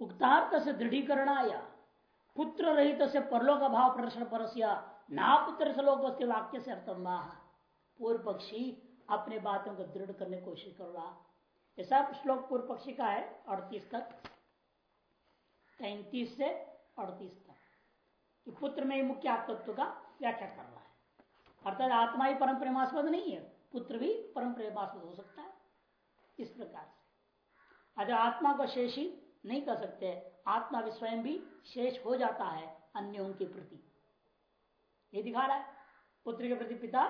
उक्तार्थ से दृढ़ीकरण आया पुत्र रहित से परलोक भाव प्रदर्शन परस्य ना पुत्र से लोग वाक्य से अर्थ पूर्व पक्षी अपने बातों को दृढ़ करने की कोशिश कर रहा सब श्लोक पूर्व पक्षी का है, अड़तीस तक। तैतीस से अड़तीस तक। कि पुत्र में ही मुख्य आत्मत्व का व्याख्या कर रहा है। अर्थात आत्मा ही परम प्रेमास्पद नहीं है, पुत्र भी परम प्रेमास्पद हो सकता है। इस प्रकार से। अगर आत्मा को शेष नहीं कर सकते। आत्मा भी स्वयं भी शेष हो जाता है अन्यों के प्रति। ये दिखा रहा है? पुत्र के प्रति पिता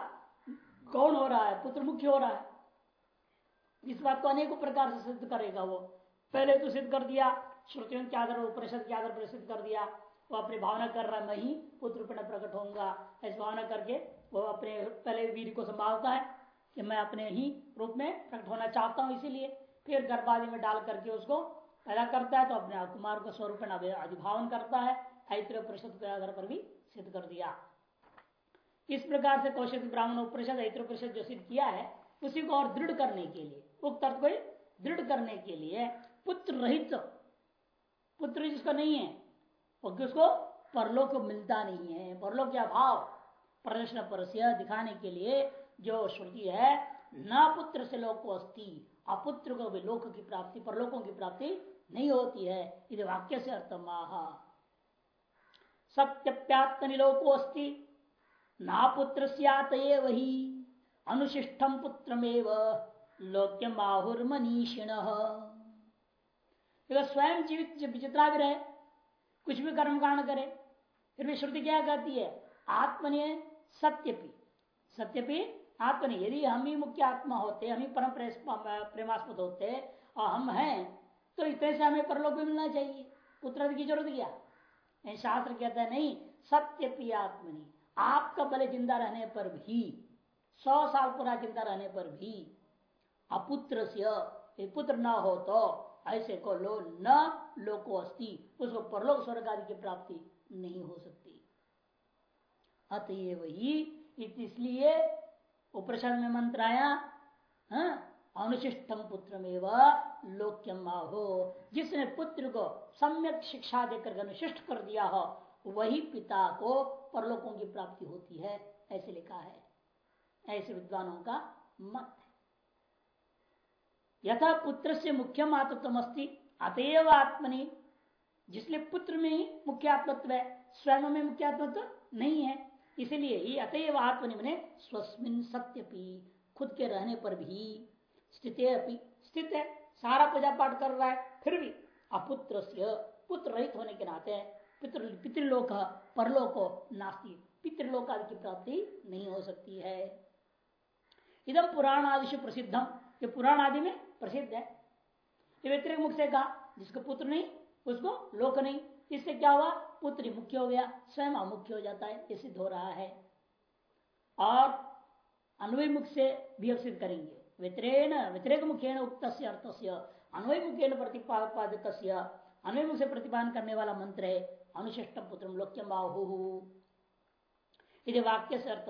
कौन हो रहा है, पुत्र मुख्य हो रहा है। इस बात को अनेकों प्रकार से सिद्ध करेगा वो। पहले तो सिद्ध कर दिया, श्रुतियों के आधार उपनिषद के आधार पर सिद्ध कर दिया। वो अपनी भावना कर रहा मैं ही पुत्र पर प्रकट होऊँगा। ऐसी भावना करके वो अपने पहले वीर को संभालता है कि मैं अपने ही रूप में प्रकट होना चाहता हूँ, इसीलिए फिर गर्भादि में डाल करके उसको पैदा करता है तो अपने कुमार को स्वरूप अधिभावन करता है। ऐत्र परिषद के आधार पर भी सिद्ध कर दिया। इस प्रकार से कौशिक ब्राह्मण उपनिषद ऐत्र परिषद जो सिद्ध किया है, उसी को और दृढ़ करने के लिए, उक्त अर्थ को दृढ़ करने के लिए पुत्र रहित, पुत्र जिसका नहीं है क्योंकि उसको परलोक मिलता नहीं है। परलोक के अभाव प्रदर्शन पर दिखाने के लिए जो श्रुति है, न पुत्र से लोक को अस्थि अपुत्र को भी लोक की प्राप्ति, परलोकों की प्राप्ति नहीं होती है। इस वाक्य से अर्थ माह सत्यप्यात्मनिलोको अस्ति ना पुत्र वही अनुशिष्टम पुत्रमेव। लोक्यम आहुर्मनीषिण स्वयं जीवित विचित्रा भी रहे कुछ भी कर्म कांड करे, फिर भी श्रुति क्या कहती है? आत्मनि सत्यपि। सत्यपि आत्मनि। यदि हम ही मुख्य आत्मा होते, हम ही परम प्रेमास्पद होते, और हम हैं तो इतने से हमें परलोक भी मिलना चाहिए। पुत्र की ज़रूरत क्या? शास्त्र कहता है नहीं सत्यपि आत्मनि। आपका भले ज़िंदा रहने पर भी सौ साल पूरा ज़िंदा रहने पर भी अपुत्र से पुत्र न हो तो ऐसे को लो न लोको अस्थि उसको परलोक स्वर्ग आदि की प्राप्ति नहीं हो सकती। अतएव ही इसलिए उपनिषद में मंत्र आया हाँ, अनुशिष्टम पुत्र लोक्यम हो जिसने पुत्र को सम्यक शिक्षा देकर अनुशिष्ट कर दिया हो, वही पिता को परलोकों की प्राप्ति होती है, ऐसे लिखा है। ऐसे विद्वानों का मत है। यथा पुत्र से मुख्य आत्मत्व अस्ति अतएव आत्मनि। जिसलिए पुत्र में ही मुख्य आत्मत्व है, स्वयं में मुख्य आत्मत्व नहीं है। इसलिए ही अतएव आत्मनि मैंने स्वस्मिन सत्यपि, खुद के रहने पर भी स्थित स्थित है सारा पूजा पाठ कर रहा है, फिर भी अपुत्र पुत्र रहित होने के नाते पितृ, पितृलोक, परलोक नास्ती। पितृलोक आदि की प्राप्ति नहीं हो सकती है। इदम पुराण आदि प्रसिद्धम ये पुराण आदि में प्रसिद्ध है। ये व्यतिरिक मुख से कहा, जिसको पुत्र नहीं, उसको लोक नहीं। इससे क्या हुआ? पुत्र मुख्य हो गया, स्वयं अमुख्य हो जाता है, ये सिद्ध हो रहा है। और अन्वय मुख से भी सिद्ध करेंगे। व्यतिरेण व्यतिरेक मुखेण उक्त अर्थ से अन्वय मुखेण प्रतिपादक अन्वय मुख से प्रतिपादन करने वाला मंत्र है अनुशिष्ट पुत्र लोक्यम बाहु। यदि वाक्य से अर्थ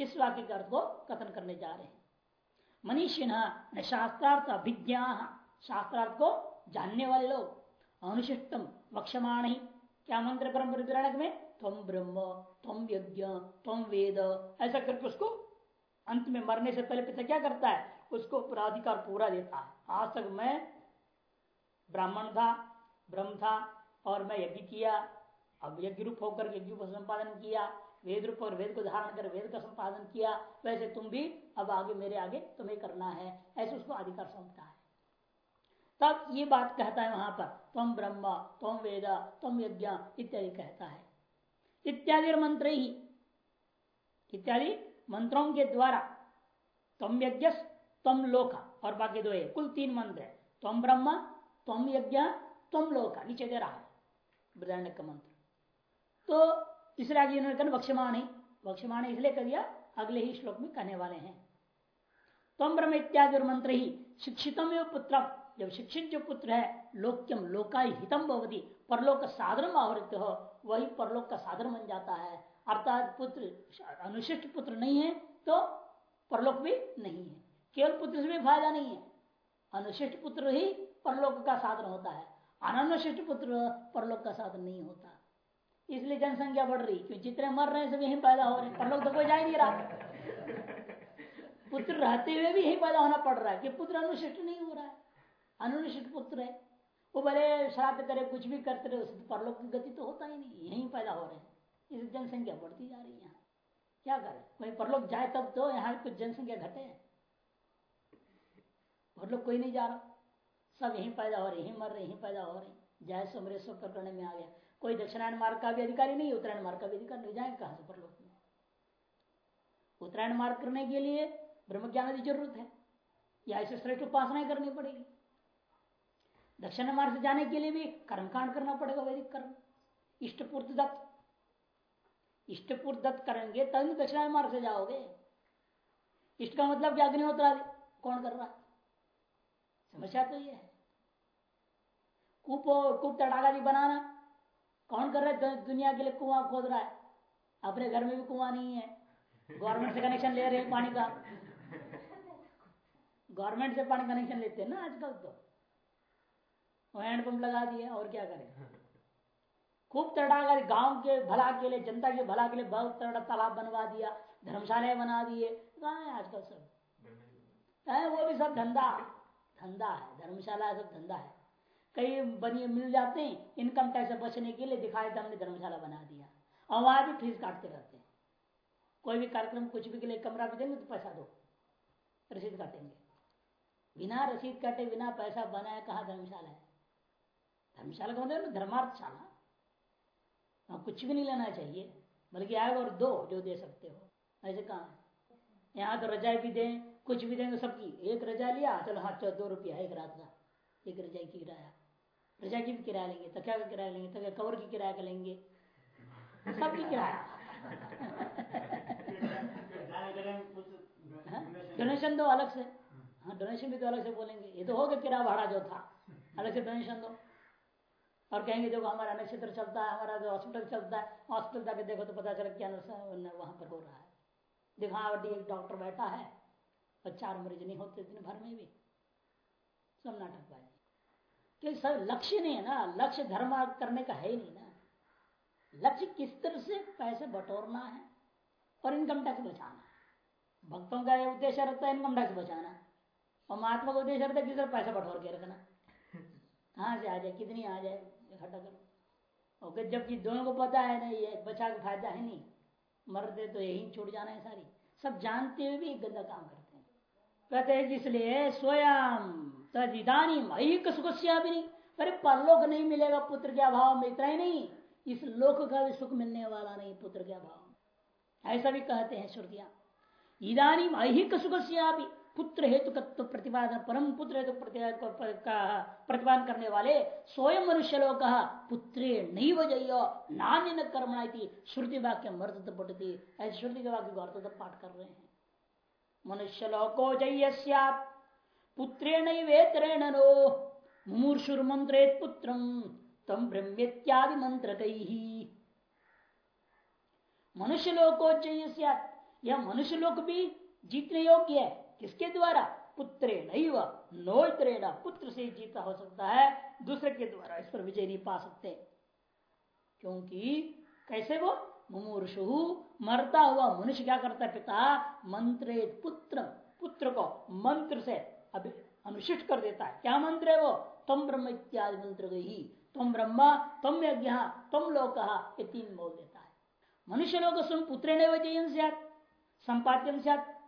इस वाक्य के अर्थ को कथन करने जा रहे हैं। मनीषिण न शास्त्रार्थ अभिज्ञा, शास्त्रार्थ को जानने वाले लोग अनुशिष्टम वक्षमाण ही क्या मंत्र परम में? तुम ब्रह्म तुम यज्ञ तुम वेद, ऐसा करके उसको अंत में मरने से पहले पिता क्या करता है? उसको अपराधिकार पूरा देता है। आज तक मैं ब्राह्मण था, ब्रह्म था, और मैं यज्ञ किया, अब यज्ञ रूप होकर यज्ञ को संपादन किया, वेद रूप और वेद को धारण कर वेद का संपादन किया, वैसे तुम भी अब आगे मेरे आगे तुम्हें करना है, ऐसे उसको अधिकार सौंपता है। तब ये बात कहता है वहाँ पर तुम ब्रह्म तुम वेद तुम यज्ञ, इत्यादि कहता है। इत्यादि मंत्र ही। इत्यादि मंत्रों के द्वारा। तम यज्ञ तुम लोक। और बाकी दो है कुल तीन मंत्र है। तुम ब्रह्म तम यज्ञ तुम लोक। नीचे दे रहा है। का मंत्र। तो तीसरे आगे इन्होंने कहा वक्षमाणी वक्षमाणी इसलिए कर दिया, अगले ही श्लोक में कहने वाले हैं। तम ब्रह्म इत्यादि मंत्र ही। शिक्षितम पुत्र जब शिक्षित जो पुत्र है, लोक्यम, लोकाय हितम भवती। परलोक साधन आवृत हो वही परलोक का साधन बन जाता है। अर्थात पुत्र, अनुशिष्ट पुत्र नहीं है तो परलोक भी नहीं है। केवल पुत्र से भी फ़ायदा नहीं है। अनुशिष्ट पुत्र ही परलोक का साधन होता है। अनन्वशिष्ट पुत्र परलोक का साधन नहीं होता। इसलिए जनसंख्या बढ़ रही, क्योंकि जितने मर रहे हैं सब यही पैदा हो रहे हैं। परलोक तो कोई जा नहीं रहा। पुत्र रहते हुए भी यही पैदा होना पड़ रहा है, कि पुत्र अनुशिष्ट नहीं हो रहा है। अनुशिष्ट पुत्र है। वो भले श्राद्ध करे, कुछ भी करते रहे परलोक की गति तो होता ही नहीं, यही पैदा हो रहे हैं। इस जनसंख्या बढ़ती जा रही है यहाँ। क्या करे? कोई परलोक जाए तब तो यहाँ कुछ जनसंख्या घटे। परलोक कोई नहीं जा रहा। सब यही पैदा हो रहे, यही मर रहे, यही पैदा हो रहे। जाए समरे सो करने में आ गया। कोई दक्षिणायन मार्ग का भी अधिकारी नहीं, उत्तरायण मार्ग का भी अधिकारी नहीं। जाएँगे कहाँ से परलोक में? उत्तरायण मार्ग करने के लिए ब्रह्म ज्ञान की ज़रूरत है। या ऐसे श्रेष्ठ उपासनाएँ करनी पड़ेगी। दक्षिण मार्ग से जाने के लिए भी कर्मकांड करना पड़ेगा वैदिक कर्म। इष्टपूर्त दत्त इष्टपूर्त दत्त करेंगे, तभी दक्षिण मार्ग से जाओगे। इष्ट का मतलब क्या अग्निहोत्र आदि कौन कर रहा समस्या तो ये है। कूप कूप बनाना, कौन कर रहा है? दुनिया के लिए कुआँ खोद रहा है। अपने घर में भी कुआँ नहीं है। गवर्नमेंट से कनेक्शन ले रहे हैं पानी का। गवर्नमेंट से पानी कनेक्शन लेते हैं ना आजकल तो। हैंडपंप लगा दिए, और क्या करें? खूब तड़ा गाँव के भला के लिए, जनता के भला के लिए बहुत तड़ा तालाब बनवा दिया, धर्मशालाएँ बना दिए। कहा है आजकल सब? है, वो भी सब धंधा। धंधा है, धर्मशाला सब धंधा है। कई बनिए मिल जाते हैं इनकम टैक्स से बचने के लिए दिखाए तो हमने धर्मशाला बना दिया। और वहाँ भी फ़ीस काटते रहते हैं। कोई भी कार्यक्रम, कुछ भी के लिए कमरा भी देंगे तो पैसा दो। रसीद काटेंगे। बिना रसीद काटे, बिना पैसा बनाए कहा धर्मशाला है? धर्मशाला का मतलब धर्मार्थशाला। वहाँ कुछ भी नहीं लेना चाहिए, बल्कि आए और दो जो दे सकते हो। ऐसे कहा? यहाँ तो रजाई भी दें, कुछ भी देंगे सबकी। एक रजा लिया, चलो हाँ चलो दो रुपया, एक रात का। एक रजाई की किराया। रजा की भी किराया लेंगे, तकिया का किराया लेंगे, तकिया, कवर की किराया का लेंगे। सबकी किराया। डोनेशन दो अलग से। हाँ डोनेशन भी तो अलग से बोलेंगे। ये तो हो गया किराया भाड़ा जो था। अलग से डोनेशन दो। और कहेंगे देखो हमारा नक्षत्र चलता है हमारा जो हॉस्पिटल चलता है हॉस्पिटल जाके देखो तो पता चला क्या वहाँ पर हो रहा है। देखो हाँ एक डॉक्टर बैठा है और चार मरीज़ नहीं होते दिन भर में भी। सब नाटक नाटकबाजी क्योंकि सब लक्ष्य नहीं है ना लक्ष्य धर्म करने का है ही नहीं ना। लक्ष्य किस तरह से? पैसे बटोरना है और इनकम टैक्स बचाना है। भक्तों का उद्देश्य रहता है इनकम टैक्स बचाना। और महात्मा का उद्देश्य रहता है किस तरह पैसा बटोर के रखना। कहाँ से आ जाए? कितनी आ जाए? इकट्ठा करो और जबकि दोनों को पता है नहीं ये बचा के फ़ायदा है नहीं। मरते तो यही छूट जाना है सारी। सब जानते हुए भी गंदा काम करते हैं। कहते हैं इसलिए स्वयं तदिदानी एक सुख भी नहीं। अरे, परलोक नहीं मिलेगा पुत्र के अभाव में, इतना ही नहीं। इस लोक का भी सुख मिलने वाला नहीं पुत्र के अभाव ऐसा भी कहते हैं श्रुतियाँ। इदानी ऐहिक सुख भी। पुत्र हेतु तत्व प्रतिपादन परम पुत्र हेतु प्रतिपादन करने वाले स्वयं मनुष्य लोग कहा पुत्रे नहीं वजह नान्य न कर्मणा श्रुति वाक्य मर्द पढ़ती ऐसे श्रुति के वाक्य को पाठ कर रहे हैं। मनुष्य लोको जय पुत्रे नैवेत्रेण नो मुमूर्षुर पुत्र, तम ब्रह्मेत्यादि मंत्र कही मनुष्य लोको जय यह मनुष्य लोक भी जीतने योग्य है? किसके द्वारा? पुत्रे नहीं नोत्रेण पुत्र से जीता हो सकता है, दूसरे के द्वारा, इस पर विजय नहीं पा सकते। क्योंकि कैसे वो? मुमूर्षु मरता हुआ मनुष्य क्या करता है पिता? मंत्रे पुत्र पुत्र को मंत्र से अभी अनुशिष्ट कर देता है। क्या मंत्र है वो? तुम ब्रह्म इत्यादि मंत्र ही। तुम ब्रह्मा तुम यज्ञ तुम लोग ये तीन बोल देता है। मनुष्य लोग सुन पुत्र ने वजय संपाद्यम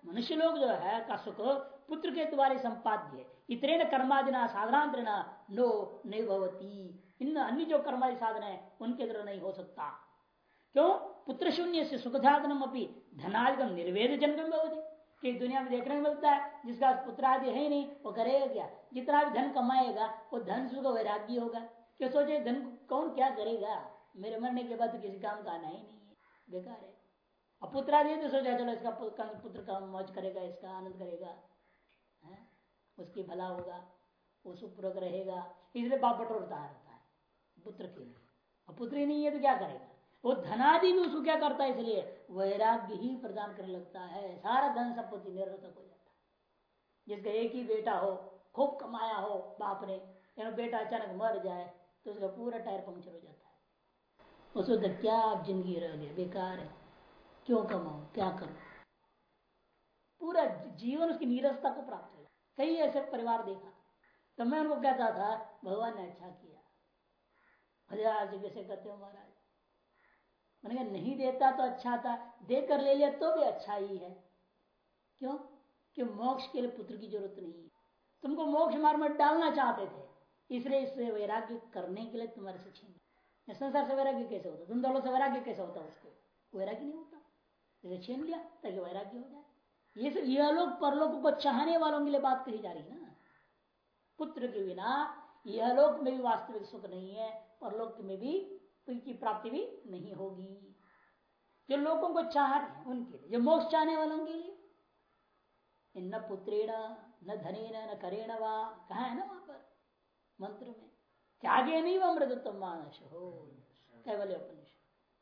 मनुष्य लोग जो है, का सुख पुत्र के द्वारा संपाद्य इतने कर्मादिना साधनांतरण नो नहीं भवती। इन अन्य जो कर्मादि साधन है, उनके द्वारा नहीं हो सकता। क्यों? पुत्र शून्य से सुखधाधनम अपनी धनादिगम निर्वेद जन्म होती कि दुनिया में देखने को मिलता है, जिसका पुत्र आदि है नहीं, वो करेगा क्या? जितना भी धन कमाएगा, वो धन सुख वैराग्य होगा। क्यों सोचे, धन कौन क्या करेगा? मेरे मरने के बाद तो किसी काम का आना ही नहीं है। बेकार है। अब पुत्र आदि तो सोचा चलो इसका पुत्र का मौज करेगा, इसका आनंद करेगा, है? उसकी भला होगा, वो सुपूर्वक रहेगा। इसलिए बाप बटोरता रहता है। पुत्र के लिए। अब पुत्र ही नहीं है तो क्या करेगा? वो धनादि भी उसको क्या करता है इसलिए? वैराग्य ही प्रदान करने लगता है। सारा धन संपत्ति निरर्थक हो जाता है। जिसका एक ही बेटा हो, खूब कमाया हो, बाप ने बेटा अचानक मर जाए तो उसका पूरा टायर पंक्चर हो जाता है। उसको क्या ज़िंदगी रह गई बेकार है। क्यों कमाओ क्या करो? पूरा जीवन उसकी नीरसता को प्राप्त हो कई ऐसे परिवार देखा तो मैं उनको कहता था, भगवान ने अच्छा किया। हज़ार जी कैसे कहते हो, महाराज। मैंने कहा, नहीं देता तो अच्छा था। देकर ले लिया तो भी अच्छा ही है। क्यों? कि मोक्ष के लिए पुत्र की ज़रूरत नहीं है। तुमको मोक्ष मार्ग में डालना चाहते थे। इसलिए इससे वैराग्य करने के लिए तुम्हारे से छीन संसार से वैराग्य कैसे होता? तुम दोनों से वैराग्य कैसे होता उसको? वैराग्य नहीं होता। इसे छीन लिया ताकि वैराग्य हो जाए। ये सब यह लोग परलोक को चाहने वालों के लिए बात कही जा रही है ना। पुत्र के बिना यह लोक में भी वास्तविक सुख नहीं है परलोक में भी की प्राप्ति भी नहीं होगी। जो लोगों को चाह रहे हैं उनके लिए जो मोक्ष चाहने वालों के लिए। न पुत्रेण न धने न करेण वा कहा है ना वहाँ पर? मंत्र में। त्यागे नहीं वह मृदुत्व मानस। हो कैवल्य उपनिषद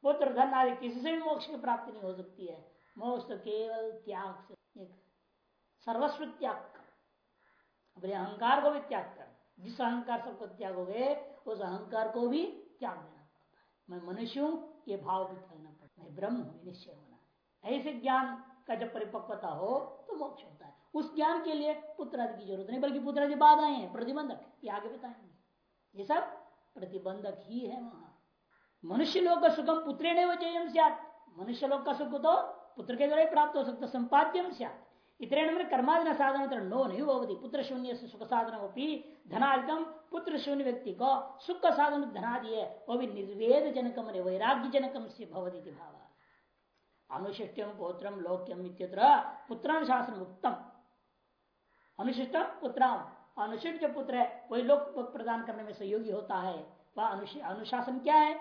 पुत्र धन आदि किसी से भी मोक्ष की प्राप्ति नहीं हो सकती है। मोक्ष तो केवल त्याग से, एक सर्वस्व त्याग कर अपने अहंकार को भी त्याग कर। जिस अहंकार सबको हो गए उस अहंकार को भी त्याग देना पड़ता है। मैं मनुष्य हूँ, ये भाव भी त्यागना पड़ता है। ब्रह्म हूँ निश्चय होना ऐसे ज्ञान का जब परिपक्वता हो तो मोक्ष होता है। उस ज्ञान के लिए पुत्र आदि की ज़रूरत नहीं, बल्कि पुत्र आदि बाधाएँ हैं, प्रतिबंधक, ये आगे बताएँगे। ये सब प्रतिबंधक ही है वहाँ मनुष्य लोग का सुखम पुत्रे ने वजयम मनुष्य लोग का सुख तो पुत्र के द्वारा प्राप्त हो सकता संपाद्यम सियात। इतने कर्मादि साधन नो नहीं होती पुत्र शून्य से सुख साधन धनादिकम पुत्र शून्य व्यक्ति को सुख का साधन धनादि है वो भी निर्वेद जनकम वैराग्य जनकम से भवती भाव। अनुशिष्टम पौत्रम लोक्यम इत्यत्र पुत्रानुशासन उत्तम अनुशिष्टम पुत्राम अनुशिष्ट जो पुत्र है वही लोक प्रदान करने में सहयोगी होता है। वह अनुशासन क्या है?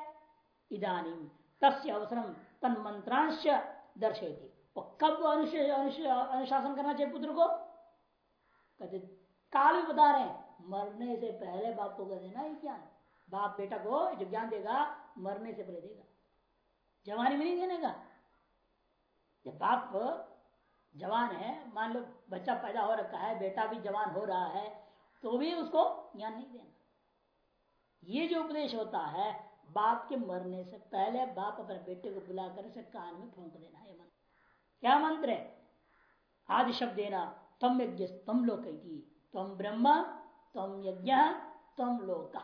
इधानी तस्य अवसरम तन मंत्रांश दर्शेती वो कब अनुशासन करना चाहिए पुत्र को कहते काल भी बता रहे मरने से पहले बाप को देना ही? ज्ञान बाप बेटा को जो ज्ञान देगा, मरने से पहले देगा। जवानी में नहीं देने का जब बाप जवान है, मान लो बच्चा पैदा हो रखा है, बेटा भी जवान हो रहा है तो भी उसको ज्ञान नहीं देना। ये जो उपदेश होता है बाप के मरने से पहले बाप अपने बेटे को बुलाकर उसे कान में फूंक देना है मंत्र। क्या मंत्र है? आदि शब्द देना, तम यज्ञ, तम लोक तम ब्रह्म, तम यज्ञ, तम लोक।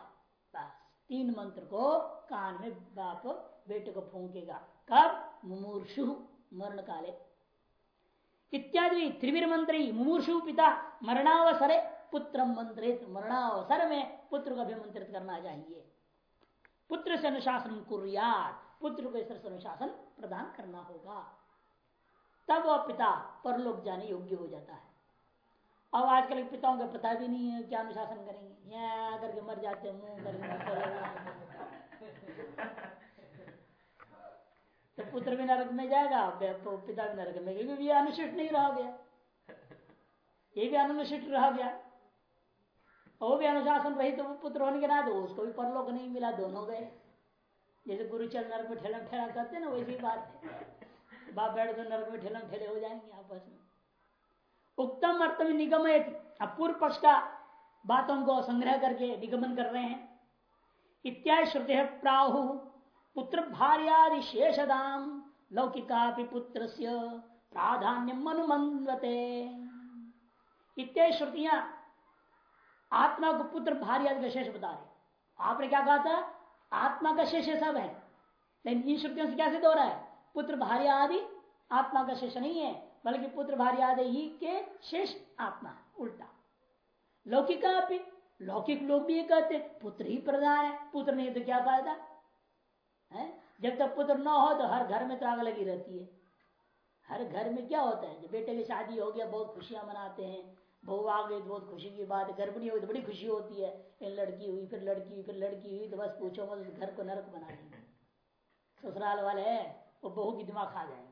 बस, तीन मंत्र को कान में बाप बेटे को फूंकेगा। कब? मुमूर्षु मरण काले इत्यादि त्रिवीर मंत्री, मुमूर्षु पिता, मरणावसरे, पुत्र मंत्रित मरणावसर में पुत्र को अभिमंत्रित करना चाहिए। पुत्र से अनुशासन कुरियात, पुत्र को इस तरह से अनुशासन प्रदान करना होगा। तब वह पिता परलोक जाने योग्य हो जाता है। अब आजकल पिताओं को पता भी नहीं है क्या अनुशासन करेंगे। करके मर जाते करके तो पुत्र भी नरक में जाएगा पिता भी नरक में क्योंकि ये अनुशिष्ट नहीं रह गया। ये भी अनुशिष्ट रह गया। वो भी अनुशासन रही तो पुत्र होने के ना तो उसको भी परलोक नहीं मिला, दोनों गए। जैसे गुरुचल नरक में ठेलम ठेला करते ना, वैसी बात है। बाप बैठ तो नरक में ठेलम ठेले हो जाएँगे आपस में। उत्तम अर्थ में निगम अब पूर्व पक्ष का बातों को संग्रह करके निगमन कर रहे हैं। इत्यादि श्रुति है, प्राहु पुत्र भार्यादि शेषदाम लौकिका पुत्र प्राधान्य अनुमंदते इत्यादि श्रुतियाँ आत्मा को पुत्र भारी आदि का शेष बता रहे आपने क्या कहा था? आत्मा का शेष सब है। लेकिन इन श्रुतियों से क्या सिद्ध हो रहा है? पुत्र भारी आदि आत्मा का शेष नहीं है, बल्कि पुत्र भारी आदि ही के शेष आत्मा उल्टा। लौकिका लौकिक लोग भी ये कहते पुत्र ही प्रधान है। पुत्र नहीं तो क्या फ़ायदा? है? जब तक पुत्र न हो तो हर घर में तो आग लगी रहती है। हर घर में क्या होता है? जब बेटे की शादी हो गया, बहुत खुशियाँ मनाते हैं बहू आ गई तो बहुत खुशी की बात गर्भिणी हुई तो बड़ी खुशी होती है। फिर लड़की हुई, फिर लड़की हुई, फिर लड़की हुई तो बस पूछो मत, घर को नरक बना देंगे ससुराल वाले है, वो बहू की दिमाग खा जाएँगे।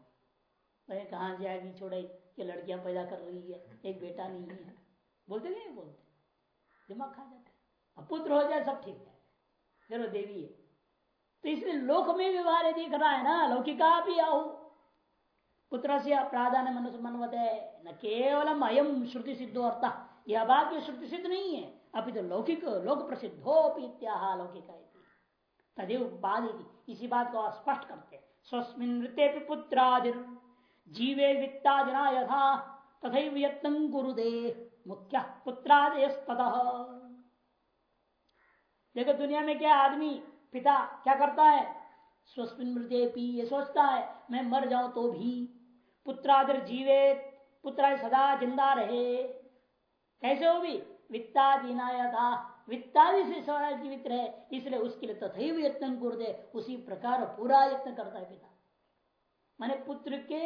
वही कहाँ जाएगी छोड़े कि लड़कियाँ पैदा कर रही है, एक बेटा नहीं है। बोलते नहीं बोलते दिमाग खा जाते अब पुत्र हो जाए, सब ठीक है। फिर वो देवी है। तो इसलिए लोक में व्यवहार दिख रहा है ना, लौकिका भी आहू पुत्र से प्राधान्य मनुष्य मनवत। है न केवलम अयम श्रुति सिद्धो अर्थ। यह बात श्रुति सिद्ध नहीं है अभी तो लौकिक लोक प्रसिद्धो इत्याह लौकिक तदेव बाधित। इसी बात को स्पष्ट करते स्वस्मिन नृत्य पुत्रादि जीवे वित्तादिना यथा। तथा यत्न गुरुदे मुख्य पुत्रादय देखो दुनिया में क्या आदमी, पिता क्या करता है? स्वस्मिन मृदे ये सोचता है, मैं मर जाऊँ तो भी पुत्रादर जीवे पुत्र सदा ज़िंदा रहे। कैसे हो भी वित्तादीना यथा वित्तादि से सदा जीवित रहे, इसलिए उसके लिए तथा यत्न गुरुदे उसी प्रकार पूरा यत्न करता है पिता। माने पुत्र के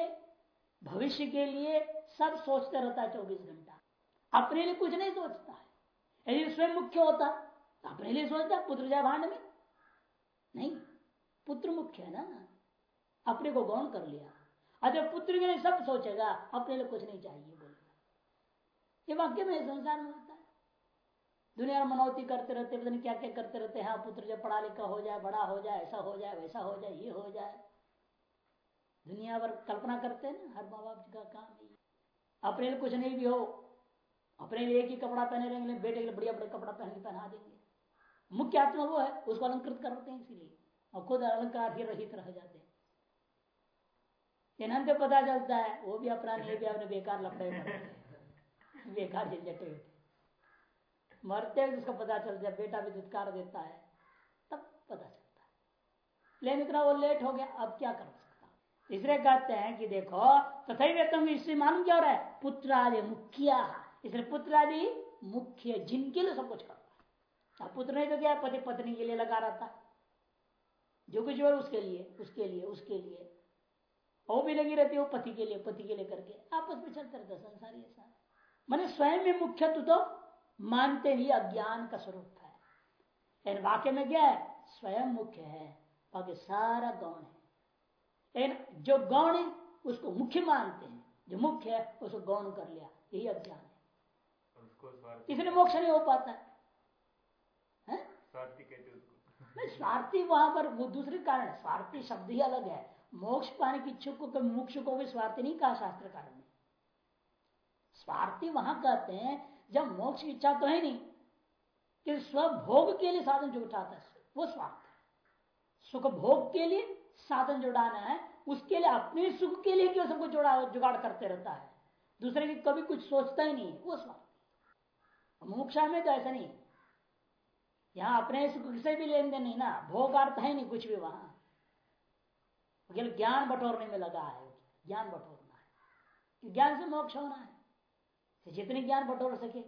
भविष्य के लिए सब सोचते रहता है चौबीस घंटा। अपने लिए कुछ नहीं सोचता है। यदि स्वयं मुख्य होता तो अपने लिए सोचता पुत्र जाए भांड में। नहीं, पुत्र मुख्य है ना। अपने को गौण कर लिया। अरे पुत्र के लिए सब सोचेगा अपने लिए कुछ नहीं चाहिए बोलेगा ये वाक्य में संसार में होता है। दुनिया में मनौती करते रहते पता नहीं क्या क्या करते रहते हैं। हाँ, पुत्र जब पढ़ा लिखा हो जाए बड़ा हो जाए ऐसा हो जाए वैसा हो जाए ये हो जाए। दुनिया भर कल्पना करते हैं ना हर माँ बाप का काम है। अपने लिए कुछ नहीं भी हो अपने लिए एक ही कपड़ा पहने रहेंगे बेटे के लिए बढ़िया बढ़िया कपड़ा पहन के पहना देंगे। मुख्य आत्मा वो है उसको अलंकृत करते हैं इसीलिए। और खुद अलंकार ही रहित रह जाते हैं। इन्हें पता चलता है, वो भी अपना नहीं, भी अपने बेकार लपड़े बेकार झंझटे होते मरते जिसको पता चलता है, बेटा भी दुत्कार देता है, तब पता चलता है। लेकिन इतना वो लेट हो गया, अब क्या कर सकता तीसरे कहते हैं कि देखो तथा वेतन इससे मालूम क्या हो रहा है? पुत्र आदि मुखिया। इसलिए पुत्र आदि मुख्य, जिनके लिए सब कुछ कर रहा है पुत्र नहीं तो क्या पति पत्नी के लिए लगा रहता जो कुछ और उसके लिए उसके लिए उसके लिए। वो भी लगी रहती है वो पति के लिए पति के लिए करके। आपस में चलते रहते संसार ये सारा। मैंने स्वयं में मुख्य तो मानते ही अज्ञान का स्वरूप है। वाक्य में क्या है? स्वयं मुख्य है बाकी सारा गौण है। लेकिन जो गौण है उसको मुख्य मानते हैं। जो मुख्य है उसको गौण कर लिया। यही अज्ञान है। इसलिए मोक्ष नहीं हो पाता। है, नहीं स्वार्थी वहाँ पर वो दूसरे कारण स्वार्थी शब्द ही अलग है। मोक्ष पाने की इच्छुक को कभी मोक्ष को भी स्वार्थी नहीं कहा शास्त्र कारण ने। स्वार्थी वहाँ कहते हैं, जब मोक्ष की इच्छा तो है नहीं, कि स्वभोग के लिए साधन जो उठाता है, वो स्वार्थ है। सुख भोग के लिए साधन जुड़ाना है, उसके लिए अपने सुख के लिए क्यों सबको जुड़ा, जुगाड़ करते रहता है? दूसरे की कभी कुछ सोचता ही नहीं वो स्वार्थ मोक्षा में तो ऐसा नहीं यहाँ अपने सुख से भी लेन देन नहीं ना भोग अर्थ है नहीं कुछ भी वहाँ। ज्ञान बटोरने में लगा है, ज्ञान बटोरना है। ज्ञान से मोक्ष होना है तो जितनी ज्ञान बटोर सके,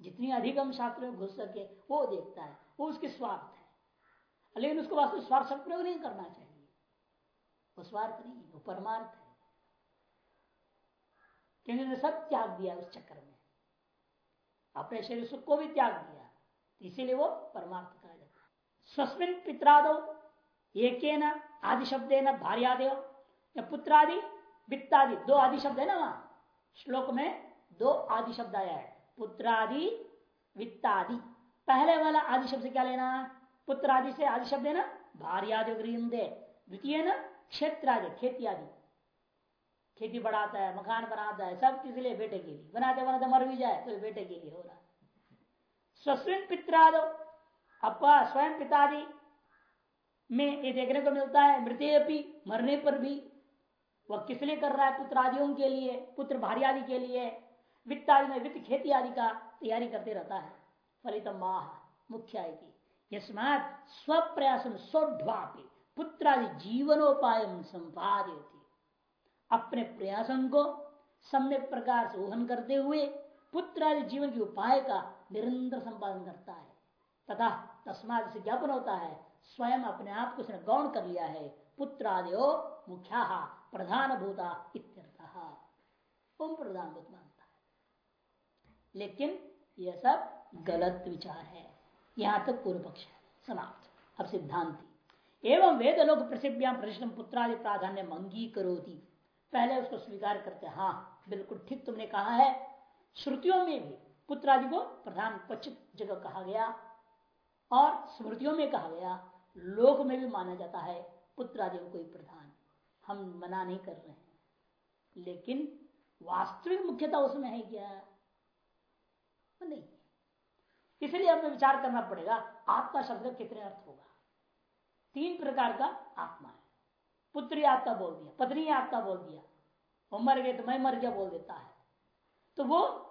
जितनी अधिक हम शास्त्र में घुस सके, वो देखता है, वो उसके स्वार्थ है। लेकिन उसको वास्तव स्वार्थ सब प्रयोग नहीं करना चाहिए। वो स्वार्थ नहीं वो परमार्थ है। क्योंकि सब त्याग दिया उस चक्कर में। अपने शरीर सुख को भी त्याग दिया तो इसीलिए वो परमार्थ कहा जाता है। स्वस्मिन पित्रादो एक आदि शब्द है ना भार्यादेव या पुत्रादि, वित्तादि, दो आदि शब्द है ना वहाँ? श्लोक में दो आदि शब्द आया है। पुत्रादि, वित्तादि। पहले वाला आदि शब्द क्या लेना? पुत्र आदि से आदि शब्द है ना? भार्यादि गृहदे द्वितीय ना? क्षेत्र आदि खेती आदि खेती बढ़ाता है, मकान बनाता है, सब किस लिए बेटे के लिए। बनाते बनाते मर भी जाए तो बेटे के लिए हो रहा स्वस्विन पित्रादो, अपा, स्वयं पितादि में ये देखने को मिलता है मृत मरने पर भी। वह किस लिए कर रहा है पुत्र आदियों के लिए, पुत्र भारी आदि के लिए? वित्त आदि में, वित्त खेती आदि का तैयारी करते रहता है। फलित माह मुख्य यस्मात स्वप्रयास स्वढ्वापी पुत्रादि जीवनोपाय संपादित अपने प्रयासों को सम्यक प्रकार से वहन करते हुए पुत्र आदि जीवन के उपाय का निरंतर संपादन करता है। तथा तस्माद से ज्ञापन होता है स्वयं अपने आप को उसने गौण कर लिया है। पुत्र आदि मुख्या प्रधान भूता ओम प्रधान भूत मानता है। लेकिन यह सब गलत विचार है। यहाँ तक पूर्व पक्ष है। समाप्त। अब सिद्धांति। एवं वेद लोग प्रसिद्धियाँ प्रश्न पुत्रादि प्राधान्य मंगी करोती पहले उसको स्वीकार करते हाँ। बिल्कुल ठीक तुमने कहा है। श्रुतियों में भी पुत्रादि को प्रधान पचित जगह कहा गया और स्मृतियों में कहा गया। लोक में भी माना जाता है पुत्रादि को कोई प्रधान। हम मना नहीं कर रहे हैं। लेकिन वास्तविक मुख्यता उसमें है क्या? नहीं। इसलिए हमें विचार करना पड़ेगा, आत्मा शब्द कितने अर्थ होगा। तीन प्रकार का आत्मा है। पुत्री आत्मा बोल दिया, पत्नी आत्मा बोल दिया, वो मर गए तो मैं मर गया बोल देता है। तो वो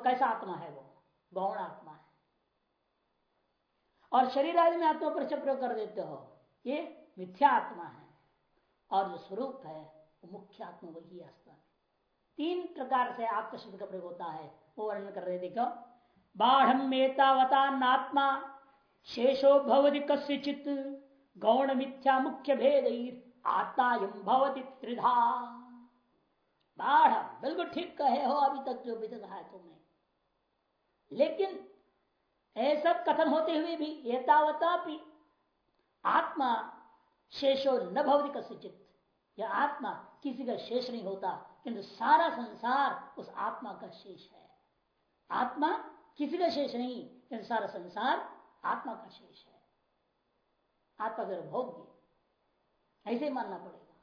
कैसा आत्मा है वो? गौण आत्मा। और शरीर आदि में आत्मा पर प्रयोग कर देते हो। ये मिथ्या आत्मा है और जो स्वरूप है, वो मुख्य आत्मा, वही आस्था तीन प्रकार से आत्म शब्द का प्रयोग होता है, वो वर्णन कर रहे देखो। बाढ़ मेतावता नात्मा शेषो भवति कस्यचित, गौण मिथ्या मुख्य भेद आत्मा त्रिधा। बाढ़, बिल्कुल ठीक कहे हो अभी तक जो बीत रहा है तुमने लेकिन ऐसा कथन होते हुए भी एतावता भी आत्मा शेषो न भवती कस्यचित। यह आत्मा किसी का शेष नहीं होता, किंतु सारा संसार उस आत्मा का शेष है। आत्मा किसी का शेष नहीं, किंतु सारा संसार आत्मा का शेष है। आत्मा अगर भोग्य। ऐसे मानना पड़ेगा।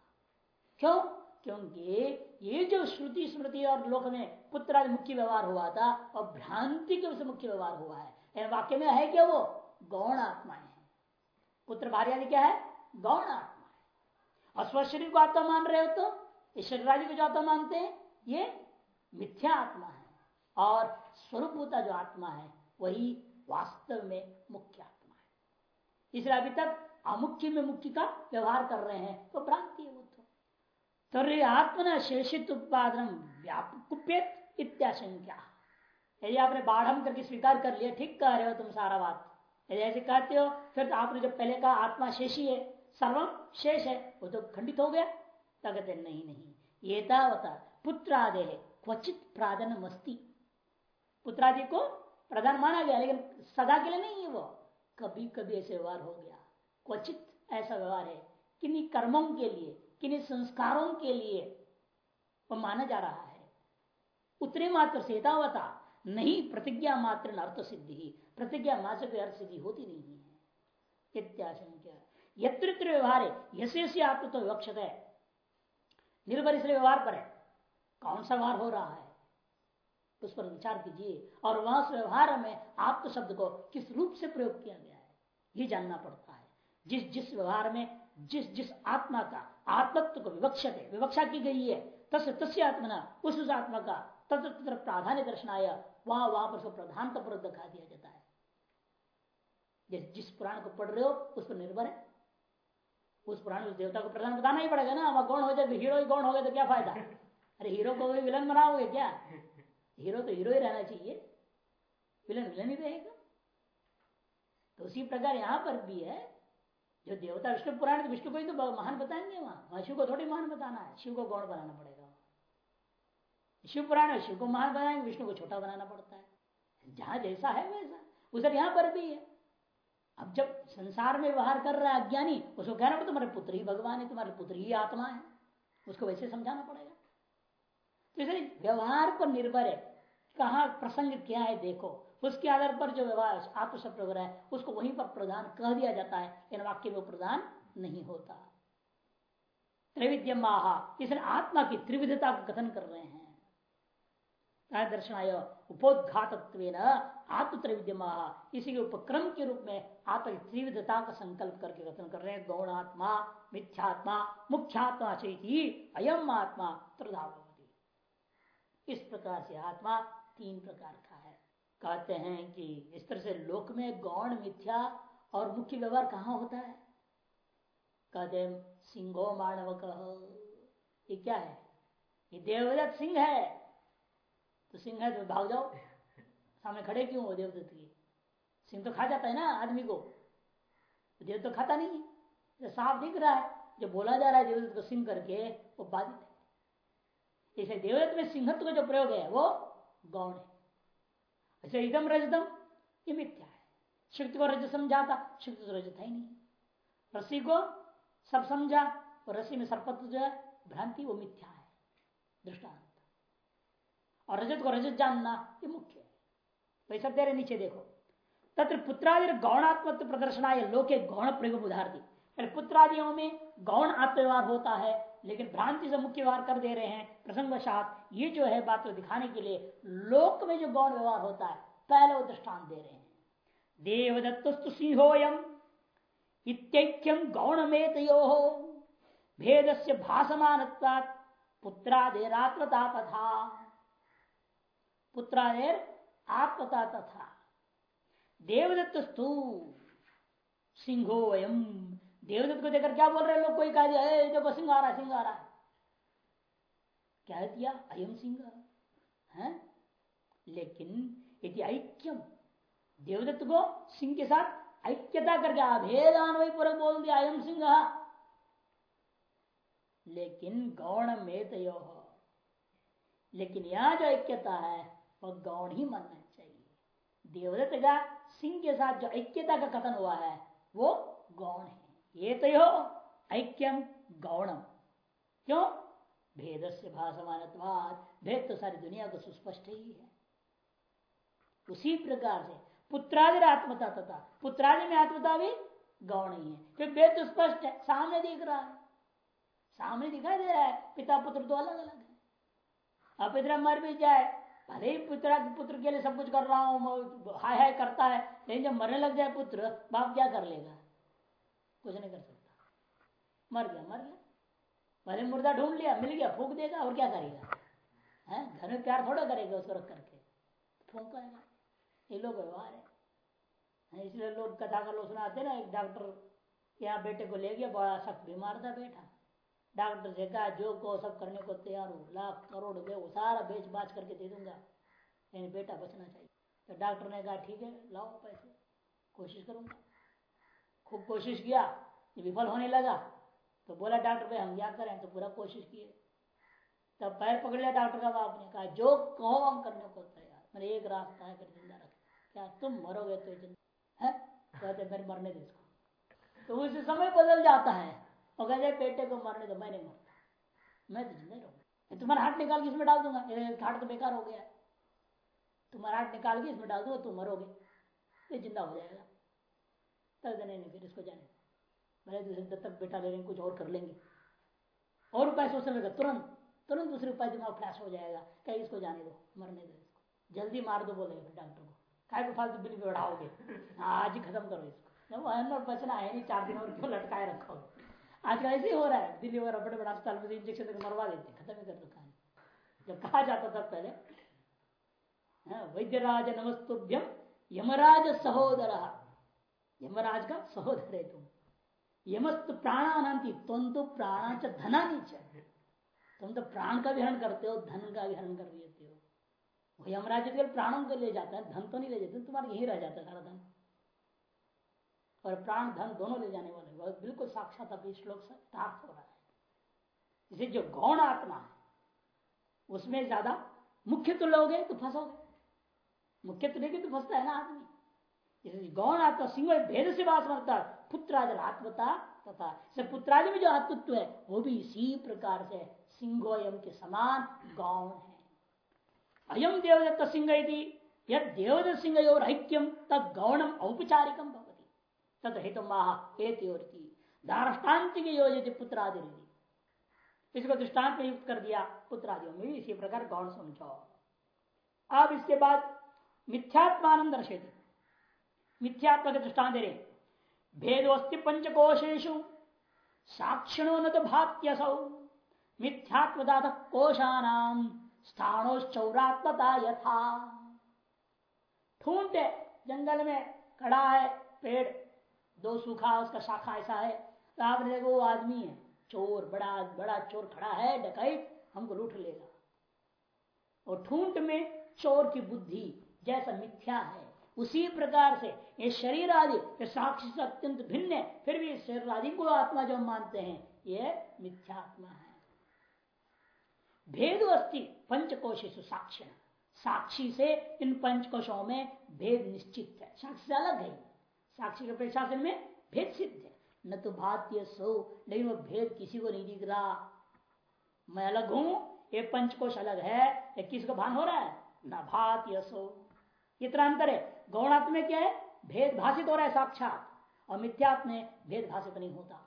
क्यों? क्योंकि ये जो श्रुति स्मृति और लोक में पुत्र मुख्य व्यवहार हुआ था, और भ्रांति के उसे मुख्य व्यवहार हुआ है वाक्य में है क्या वो? गौण आत्माएँ है। पुत्र भार्य क्या है? गौण आत्मा है। और स्व शरीर को आत्मा मान रहे हो तो इस शरीर को जो आत्मा मानते हैं, ये मिथ्या आत्मा है। और स्वरूपता जो आत्मा है, वही वास्तव में मुख्य आत्मा है। इसलिए अभी तक अमुख्य में मुख्य का व्यवहार कर रहे हैं तो भ्रांति है वो तो। आत्मना शेषित उत्पादन कुप्यत इत्याशंका यदि आपने बाढ़ करके स्वीकार कर लिया, ठीक कह रहे हो तुम सारा बात। यदि ऐसे कहते हो, फिर तो आपने जब पहले कहा आत्मा शेषी है, सर्वम शेष है, वो तो खंडित हो गया। कहते नहीं नहीं, ये पुत्रादे क्वचित प्राधन मस्ती पुत्रादि को प्रधान माना गया, लेकिन सदा के लिए नहीं है वो। कभी कभी ऐसे व्यवहार हो गया। क्वचित ऐसा व्यवहार है, किन्हीं कर्मों के लिए, किन्हीं संस्कारों के लिए वो माना जा रहा है। उतने मात्र से एतावता नहीं, प्रतिज्ञा मात्र अर्थ सिद्धि ही प्रतिज्ञा मात्र की अर्थ सिद्धि होती नहीं है। इत्याशंका यत्र व्यवहार है यसे आत्म तो विवक्षत। है निर्भर इस व्यवहार पर है। कौन सा व्यवहार हो रहा है? उस पर विचार कीजिए। और वहाँ व्यवहार में आत्म शब्द को किस रूप से प्रयोग किया गया है, ये जानना पड़ता है। जिस जिस व्यवहार में, जिस जिस आत्मा का आत्मत्व को विवक्षत है विवक्षा की गई है तस् तस्य आत्मना, उस उस आत्मा का तत्र प्राधान्य दर्शन आया वहाँ वहाँ पर उसको प्रधानता पूर्वक दिखा दिया जाता है। जिस पुराण को पढ़ रहे हो, उस पर निर्भर है। उस पुराण उस देवता को प्रधान बताना ही पड़ेगा ना गौण हो जाए हीरो ही गौण हो गए तो क्या फ़ायदा? अरे हीरो को भी विलन बनाओगे क्या? हीरो तो हीरो ही रहना चाहिए। विलन विलन ही रहेगा। तो उसी प्रकार यहाँ पर भी है, जो देवता विष्णु पुराण, विष्णु को ही तो महान बताएँगे वहाँ। वहाँ शिव को थोड़ी महान बताना है। शिव को गौण बनाना पड़ेगा? शिव पुराण में शिव को महान बनाएँगे, विष्णु को छोटा बनाना पड़ता है। जहाँ जैसा है वैसा। उधर यहाँ पर भी है। अब जब संसार में व्यवहार कर रहा है अज्ञानी, उसको कहना पड़ता तुम्हारे पुत्र ही भगवान है, तुम्हारे पुत्र ही आत्मा है। उसको वैसे समझाना पड़ेगा। तो इसलिए व्यवहार पर निर्भर है। कहा प्रसंग क्या है देखो। उसके आधार पर जो व्यवहार आत्मशब्द वगैरह है, उसको वहीं पर प्रदान कह दिया जाता है। इन वाक्य में प्रदान नहीं होता। त्रैविध्य महा इसलिए आत्मा की त्रिविधता को कथन कर रहे हैं। दर्शनाय उपोदघात आत्म महा इसी के उपक्रम के रूप में आत्म त्रिविधता का संकल्प करके कथन कर रहे हैं। गौणात्मा, मिथ्यात्मा, मुख्यात्मा चेती, अयम आत्मा, त्रिधावती। इस प्रकार से आत्मा तीन प्रकार का है। कहते हैं कि इस तरह से लोक में गौण, मिथ्या और मुख्य व्यवहार कहाँ होता है? कहते सिंहो मानव कह ये क्या है? ये देवदत्त सिंह है। तो सिंह है तो भाग जाओ। सामने खड़े क्यों हो देवदत्त की? सिंह तो खा जाता है ना आदमी को। तो देव तो खाता नहीं है। साफ़ दिख रहा है। जो बोला जा रहा है देवदत्त को सिंह करके, वो बाधित है। इसे देवदत्त में सिंहत्व का जो प्रयोग है, वो गौण है। अच्छा इदम रजतम, ये मिथ्या है। शुक्ति को रज समझाता शुक्ति तो रजत है नहीं। रसी को सब समझा और रसी में सर्पत्व जो है, भ्रांति, वो मिथ्या है। दृष्टांत। और रजत को रजत जानना ये मुख्य है। वैसा तेरे नीचे देखो। तत्र पुत्रादि गौणात्मत्व प्रदर्शनाय लोके गौण प्रयोग उदाहरती। पुत्रादियों में गौण आत्मव्यवहार होता है, लेकिन भ्रांति से मुख्य व्यवहार कर दे रहे हैं। प्रसंगवशात ये जो है बात को दिखाने के लिए लोक में जो गौण व्यवहार होता है, पहले वो दृष्टांत दे रहे हैं। देवदत्तस्तु सिंहोयम इत्यक्यम गौणमेत भेद से भाषमान पुत्रादेरात्मता तथा पुत्रादेर आत्मता तथा देवदत्त स्तु। सिंहो देवदत्त को देखकर क्या बोल रहे लोग? कोई कह देखो सिंह आ रहा सिंह आ रहा है क्या दिया, अयम सिंह है? लेकिन यदि ऐक्यम, देवदत्त को सिंह के साथ ऐक्यता करके अभेदान वही पूरा बोल दिया, अयम सिंह। लेकिन गौण में लेकिन यहाँ जो ऐक्यता है वह गौण ही मानना चाहिए। देवदत्त का, सिंह के साथ जो ऐक्यता का कथन हुआ है, वो गौण है। ये तो हो ऐक्यम गौणम। क्यों भेद से भाषमान भेद तो सारी दुनिया को सुस्पष्ट ही है। उसी प्रकार से पुत्रादि आत्मता तथा पुत्रादि में आत्मता भी गौण ही है। क्योंकि भेद तो स्पष्ट है, सामने दिख रहा है। सामने दिखाई दे रहा है, पिता पुत्र तो अलग अलग है पिता मर भी जाए भले ही पुत्र पुत्र के लिए सब कुछ कर रहा हूँ हाय हाय करता है, लेकिन जब मरने लग जाए पुत्र, बाप क्या कर लेगा? कुछ नहीं कर सकता। मर गया मर गया। पहले मुर्दा ढूंढ लिया, मिल गया, फूक देगा, और क्या करेगा? है? घर में प्यार थोड़ा करेगा उसको रख करके। फूक करेगा ये लोग व्यवहार है। इसलिए लोग कथा का लोग सुनाते ना, एक डॉक्टर यहाँ बेटे को ले गया, बड़ा सख्त, बीमार था बेटा। डॉक्टर से कहा, जो को सब करने को तैयार हो। लाख, करोड़ रुपये वो सारा बेच बाच करके दे दूँगा। यानी बेटा बचना चाहिए। तो डॉक्टर ने कहा, ठीक है, लाओ पैसे। कोशिश करूँगा। खूब कोशिश किया विफल होने लगा। तो बोला डॉक्टर, भाई हम क्या करें? तो पूरा कोशिश किए। तब पैर पकड़ लिया डॉक्टर का बाप ने। कहा, जो कहो हम करने को तैयार। मैंने एक रास्ता है, फिर ज़िंदा रख। क्या तुम मरोगे तो ज़िंदा है? कहते मेरे मरने दे इसको। तो उस समय बदल जाता है। और कहते बेटे को मारने दो मैं नहीं मरता मैं तो ज़िंदा रहूँगा। तुम्हारा हाथ निकाल के इसमें डाल दूँगा। हाथ तो बेकार हो गया। तुम्हारा हाथ निकाल के इसमें डाल दूँगा, तुम मरोगे। ये ज़िंदा हो जाएगा। तब नहीं नहीं, फिर इसको जाने भले दूसरे दत्तक बेटा ले लेंगे, कुछ और कर लेंगे। और उपाय सोचने लगा, तुरंत तुरंत दूसरे उपाय दिमाग फ्लैश हो जाएगा। कहीं इसको जाने दो, मरने दो इसको। जल्दी मार दो बोले फिर डॉक्टर को। काय को फालतू बिल भी बढ़ाओगे आज ही खत्म करो इसको। जब बचना है नहीं चार दिन और क्यों लटकाए रखोगे? आजकल ऐसे ही रहा है। दिल्ली वगैरह बड़े बड़े अस्पताल में इंजेक्शन देकर मरवा देते खत्म ही कर दो कहानी जब कहा जाता था पहले हाँ, वैद्यराज नमस्तुभ्यम यमराज सहोदर। यमराज का सहोदर है तुम। यमस्त प्राणानंती तुम तो प्राणा धना नीचे तुम तो प्राण का भी हरण करते हो धन का भी हरण कर देते हो। यमराज प्राणों को ले जाता है धन तो नहीं ले जाते तुम्हारा यही रह जाता है सारा धन। और प्राण धन दोनों ले जाने वाले वह बिल्कुल साक्षात अभी श्लोक से प्राप्त हो रहा है। इसे जो गौण आत्मा है, उसमें ज़्यादा मुख्य तो लोगे तो फंसोगे। मुख्य तो लेके तो फंसता है ना आदमी। इसलिए गौण आत्मा सिंह भेद से बात बनता पुत्रादि आत्मता तथा से पुत्रादि में जो आत्मत्व है, वो भी इसी प्रकार से सिंहोयम के समान गौण है। अयम देवदत्त सिंह यदि यद देवदत्त सिंह और ऐक्यम तद गौणम औपचारिकम तद हेतु दारष्टान्तिक योजित पुत्रादि इसको दृष्टांत में युक्त कर दिया पुत्रादियों में इसी प्रकार गौण समझो। अब इसके बाद मिथ्यात्मान दर्शित मिथ्यात्म के दृष्टान दे रहे भेदोस्ति पंचकोशेशु साक्षिणो न तो भात्यसौ मिथ्यात्मदात कोशानाम स्थानोश्चौरात्मता यथा। ढूंढते जंगल में खड़ा है, पेड़ दो सूखा, उसका शाखा ऐसा है। तो आपने देखो वो आदमी है, चोर, बड़ा बड़ा चोर खड़ा है, डकैत, हमको लूट लेगा। और ठूंठ में चोर की बुद्धि जैसा मिथ्या है, उसी प्रकार से ये शरीर आदि साक्षी से अत्यंत भिन्न है, फिर भी शरीर आदि को आत्मा जो मानते हैं, ये मिथ्यात्मा है। भेद अस्थि पंचकोश साक्ष्य साक्षी से इन पंचकोशों में भेद निश्चित है। साक्षी से अलग है। साक्षी के प्रशासन में भेद सिद्ध है। न तो भात्य सो लेकिन वो भेद किसी को नहीं दिख रहा। मैं अलग हूँ, ये पंचकोश अलग है, ये किसको भान हो रहा है? न भात्य सो इतना अंतर है। गौणात्म में क्या है? भेद भाषित हो रहा है, साक्षात। और मिथ्यात्म में भेद भाषित नहीं होता।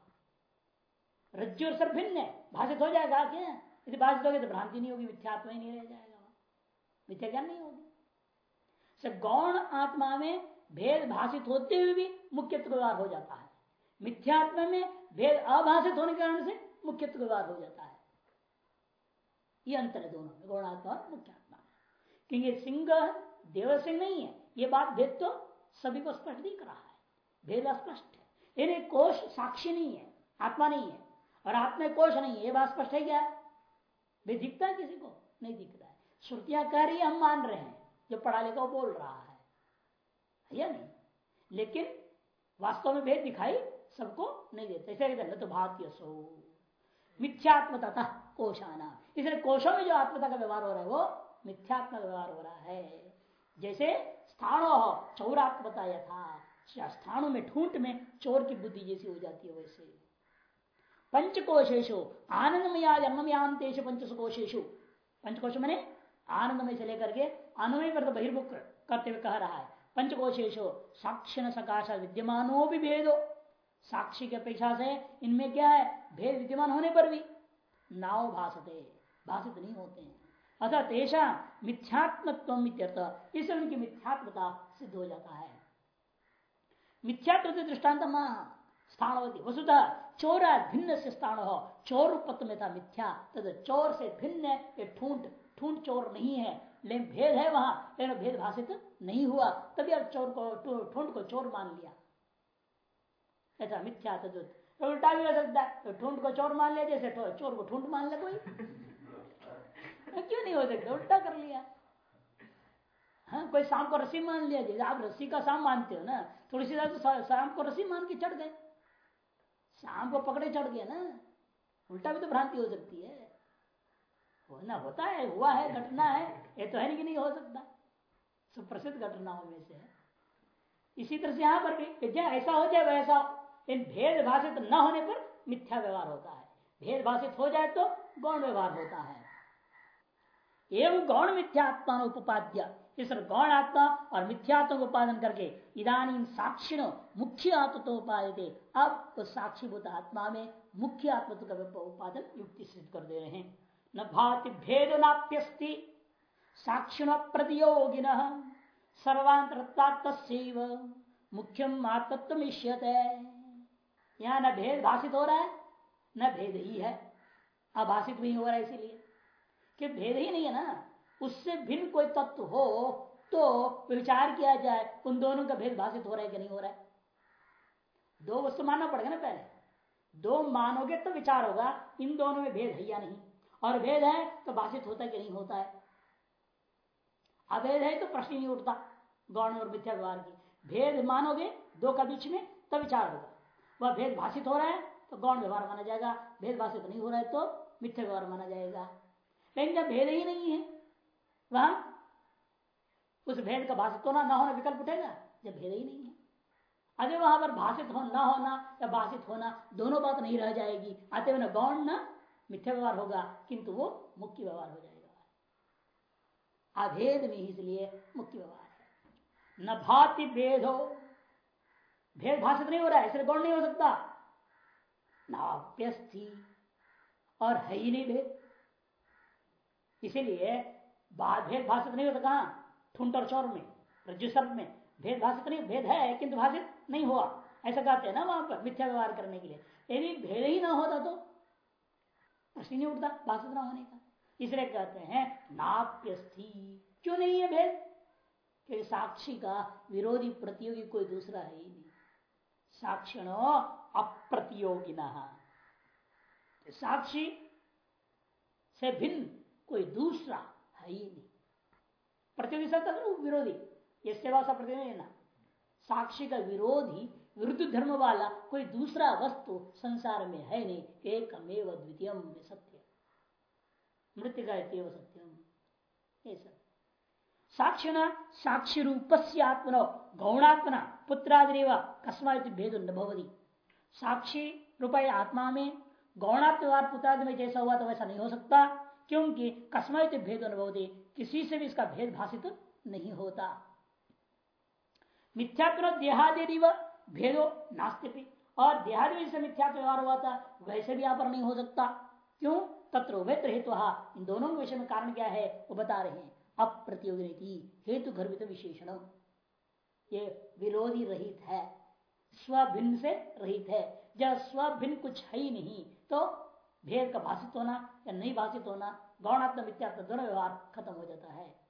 रज्जु और सर भिन्न भाषित हो जाएगा क्या यदि भाषित होगी तो भ्रांति नहीं होगी, मिथ्यात्म ही नहीं रह जाएगा। मिथ्या ज्ञान नहीं होगी। गौण आत्मा में भेद भाषित होते हुए भी मुख्यत्व व्यवहार हो जाता है। मिथ्यात्मा में भेद अभाषित होने के कारण से मुख्यत्व व्यवहार हो जाता है। ये अंतर है दोनों में, गौणात्मा और मुख्यात्मा। क्योंकि सिंह देव सिंह नहीं है, ये बात भेद तो सभी को स्पष्ट दिख रहा है। भेद स्पष्ट है। यानी कोष साक्षी नहीं है, आत्मा नहीं है, और आत्मा कोष नहीं है, ये बात स्पष्ट है क्या? भेद दिखता है किसी को? नहीं दिखता है। श्रुतियाँ कह रही हम मान रहे हैं, जो पढ़ा लिखा बोल रहा है। या नहीं। लेकिन वास्तव में भेद दिखाई सबको नहीं देता। इसे कहते तो भात्य सो मिथ्यात्मता कोशाना। इसलिए कोशों में जो आत्मता का व्यवहार हो रहा है, वो मिथ्यात्म व्यवहार हो रहा है। जैसे स्थानो चौरात्मता यथा स्थानों में ठूंठ में चोर की बुद्धि जैसी हो जाती है वैसे। पंचकोशेशु आनंदमया जन्मयांतेश पंचकोशेशु पंचकोश मैंने आनंदमय से लेकर के अनुमय पर तो बहिर्मुख करते हुए कह रहा है। पंचकोशेशु साक्षण सकाश विद्यमानो भी भेदो साक्षी की अपेक्षा से इनमें क्या है? भेद विद्यमान होने पर भी। नाव भाषते भाषित नहीं होते हैं। अतः तेषा मिथ्यात्मत्व इससे उनकी मिथ्यात्मता सिद्ध हो जाता है। मिथ्यात्व दृष्टांत स्थानवती वसुधा, चोर भिन्न से स्थान हो चोर पत्व में था मिथ्या, तद चोर से भिन्न ठूंठ ठूंठ चोर नहीं है। लेकिन भेद है वहाँ। लेकिन भेद भाषित नहीं हुआ। तभी अब चोर को ठूंठ को चोर मान लिया। ऐसा मिथ्या तो उल्टा भी हो सकता है। तो ठूंठ को चोर मान लिया, जैसे चोर को ठूंठ मान ले कोई क्यों नहीं हो सकता? उल्टा कर लिया। हाँ कोई शाम को रस्सी मान लिया, जैसे आप रस्सी का शाम मानते हो ना थोड़ी सी तो शाम को रस्सी मान के चढ़ गए। शाम को पकड़े चढ़ गए ना। उल्टा भी तो भ्रांति हो सकती है। होना होता है, हुआ है, घटना है, ये तो है नहीं कि नहीं हो सकता। सब प्रसिद्ध घटनाओं में से है। इसी तरह से यहाँ पर भी ऐसा हो जाए वैसा हो इन भेद भाषित न होने पर मिथ्या व्यवहार होता है। भेद भाषित हो जाए तो गौण व्यवहार होता है। एवं गौण मिथ्यात्मा उपाद्य। इस गौण आत्मा और मिथ्यात्म को उत्पादन करके इधानी साक्षिण मुख्य आत्म उपाय अब तो साक्षीभूत आत्मा में मुख्य आत्मत्व का उपादन युक्ति सिद्ध कर दे रहे हैं। न भाति भेद नाप्यस्ति। साक्षिण प्रतियोगिन सर्वांतर मुख्यम आत्मत्व यहाँ न भेद भाषित हो रहा है, न भेद ही है। अभाषित भी हो रहा है इसीलिए। कि भेद ही नहीं है ना। उससे भिन्न कोई तत्व हो तो विचार किया जाए, उन दोनों का भेद भाषित हो रहा है कि नहीं हो रहा है। दो वस्तु मानना पड़ेगा ना पहले। दो मानोगे तो विचार होगा, इन दोनों में भेद है या नहीं। और भेद है तो भाषित होता है कि नहीं होता है। अभेद है तो प्रश्न नहीं उठता, गौण और मिथ्या व्यवहार की। भेद मानोगे, दो का बीच में तो विचार होगा। वह भेद भाषित हो रहा है तो गौण व्यवहार माना जाएगा। भेद भाषित नहीं हो रहा है तो मिथ्या व्यवहार माना जाएगा। लेकिन जब भेद ही नहीं है, वह उस भेद का भाषित होना, ना होना विकल्प उठेगा, जब भेद ही नहीं है। अगर वहाँ पर भाषित हो, ना होना या भाषित होना, दोनों बात नहीं रह जाएगी। हुए न गौण न मिथ्या व्यवहार होगा, किंतु वो मुख्य व्यवहार हो जाएगा। अभेद में इसलिए मुख्य व्यवहार है। न भाति भेद। हो भेद भाषित नहीं हो रहा है, इसलिए गौण नहीं हो सकता। नाप्यस्थी और है ही नहीं भेद। इसीलिए भेद भाषित नहीं होता कहा ठुंट और चौर में रज्जु सर्प में। भेद भाषित नहीं, भेद है, किंतु भाषित नहीं हुआ। ऐसा कहते हैं ना वहाँ पर, मिथ्या व्यवहार करने के लिए। यदि भेद ही ना होता तो प्रश्न नहीं उठता ना होने का इसलिए कहते हैं, नाप्यस्थी। क्यों नहीं है भेद? क्योंकि साक्षी का विरोधी प्रतियोगी कोई दूसरा है ही नहीं। साक्षण अप्रतियोगी साक्षी से भिन्न कोई दूसरा है ही नहीं। प्रतियोगी विरोधी। ये सेवा सा प्रतियोगी ना। साक्षी का विरोधी विरुद्ध धर्म वाला कोई दूसरा वस्तु संसार में है नहीं, एकमेव द्वितीय सत्य। मृत्यु का सत्यम। ये सब। साक्षिणा साक्षी रूप से आत्मनो, गौणात्मना पुत्रादिव कस्मा भेद न भवती। साक्षी रुपये आत्मा में गौणात्मवार पुत्रादि में जैसा हुआ तो वैसा नहीं हो सकता, क्योंकि कस्मित भेद अनुभवती किसी से भी इसका भेद भाषित नहीं होता। मिथ्यात्व देहादि भेदो नास्ति और देहादि से मिथ्यात्व व्यवहार हुआ था, वैसे भी यहाँ पर नहीं हो सकता। क्यों? तत्र उभेत्र हेतु इन दोनों के विषय में कारण क्या है, वो बता रहे हैं। अप्रतियोगी हेतु गर्भित विशेषण ये विरोधी रहित है। स्वभिन्न से रहित है। जब स्वभिन्न कुछ है ही नहीं तो भेद का भाषित होना या नहीं भाषित होना, गौणात्म मिथ्यात्म दोनों व्यवहार खत्म हो जाता है।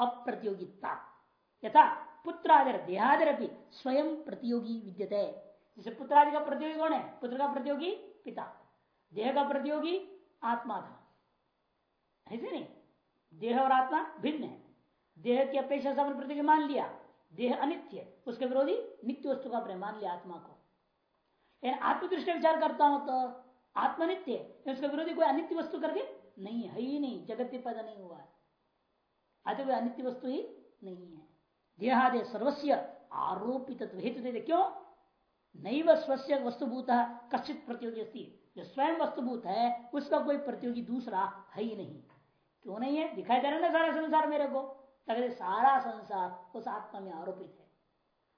अप्रतियोगिता। यथा पुत्रादर देहादर भी स्वयं प्रतियोगी विद्यते। जैसे पुत्रादि का प्रतियोगी कौन है? पुत्र का प्रतियोगी पिता। देह का प्रतियोगी आत्मा था। ऐसे नहीं? देह और आत्मा भिन्न है। देह की अपेक्षा से अपन प्रतियोगी मान लिया। देह अनित्य उसके विरोधी नित्य वस्तु का अपने मान लिया आत्मा को। आत्मदृष्टि विचार करता हूँ तो आत्मनित्य उसके विरोधी कोई अनित्य वस्तु करके नहीं है। ही नहीं। जगत पैदा नहीं हुआ है। कोई अनित्य वस्तु ही नहीं है। देहादे सर्वस्व आरोपित हेतु क्यों? नहीं वह स्वस्य वस्तुभूत कश्चित प्रतियोगी जो स्वयं वस्तुभूत है, उसका कोई प्रतियोगी दूसरा है ही नहीं। क्यों नहीं है? दिखाई दे रहा ना सारा संसार मेरे को? तक सारा संसार उस आत्मा में आरोपित है।